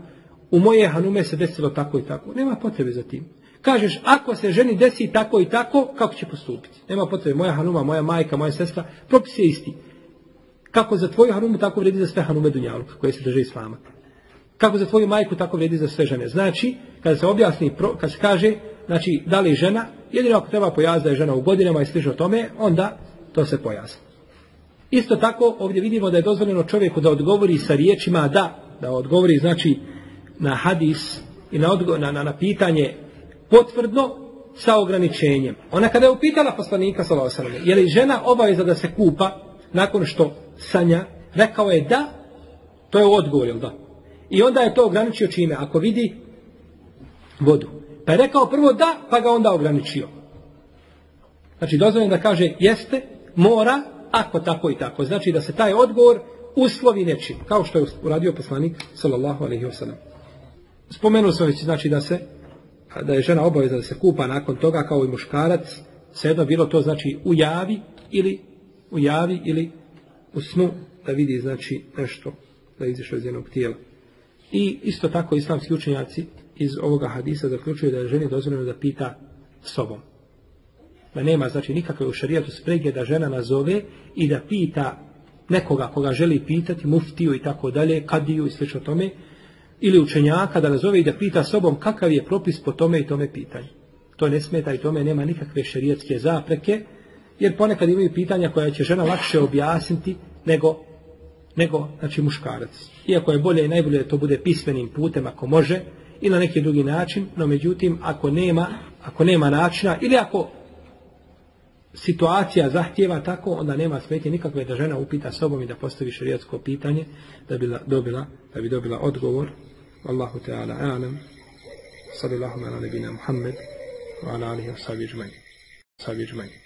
A: u moje hanume se desilo tako i tako. Nema potrebe za tim. Kažeš, ako se ženi desi tako i tako, kako će postupiti? Nema potrebe. Moja hanuma, moja majka, moja sestra, propis je isti. Kako za tvoju hanumu, tako vredi za sve hanume Dunjaluka koje se drže islama. Kako za tvoju majku, tako vredi za sve žene. Znači, kada se objasni, kada se kaže, znači, da li žena, jedino ako treba pojasniti da je žena u godinama i slično tome, onda to se pojasni. Isto tako ovdje vidimo da je dozvoljeno čovjeku da odgovori sa riječima da, da odgovori znači na hadis i na, odgo, na, na, na pitanje potvrdno sa ograničenjem. Ona kada je upitala poslanika sallallahu je li žena obaveza da se kupa nakon što sanja, rekao je da, to je odgovor, jel da? I onda je to ograničio čime? Ako vidi vodu. Pa je rekao prvo da, pa ga onda ograničio. Znači, dozvoljeno da kaže jeste, mora, ako tako i tako. Znači da se taj odgovor uslovi nečim, kao što je uradio poslanik sallallahu alaihi wasallam. Spomenuo sam već znači da se da je žena obaveza da se kupa nakon toga kao i muškarac, svejedno bilo to znači u javi ili u javi ili u snu da vidi znači nešto da izišao iz jednog tijela. I isto tako islamski učenjaci iz ovoga hadisa zaključuju da je ženi dozvoljeno da pita sobom da nema znači nikakve u šarijatu sprege da žena nazove i da pita nekoga koga želi pitati, muftiju i tako dalje, kadiju i slično tome, ili učenjaka da nazove i da pita sobom kakav je propis po tome i tome pitanju. To ne smeta i tome nema nikakve šarijetske zapreke, jer ponekad imaju pitanja koja će žena lakše objasniti nego, nego znači muškarac. Iako je bolje i najbolje da to bude pismenim putem ako može, i na neki drugi način, no međutim ako nema, ako nema načina, ili ako situacija zahtjeva tako, onda nema smetje nikakve da žena upita sobom i da postavi šarijatsko pitanje da bi dobila, da bi dobila odgovor. Allahu Teala alam. Sallallahu ala nebina Muhammed wa ala alihi wa sahbihi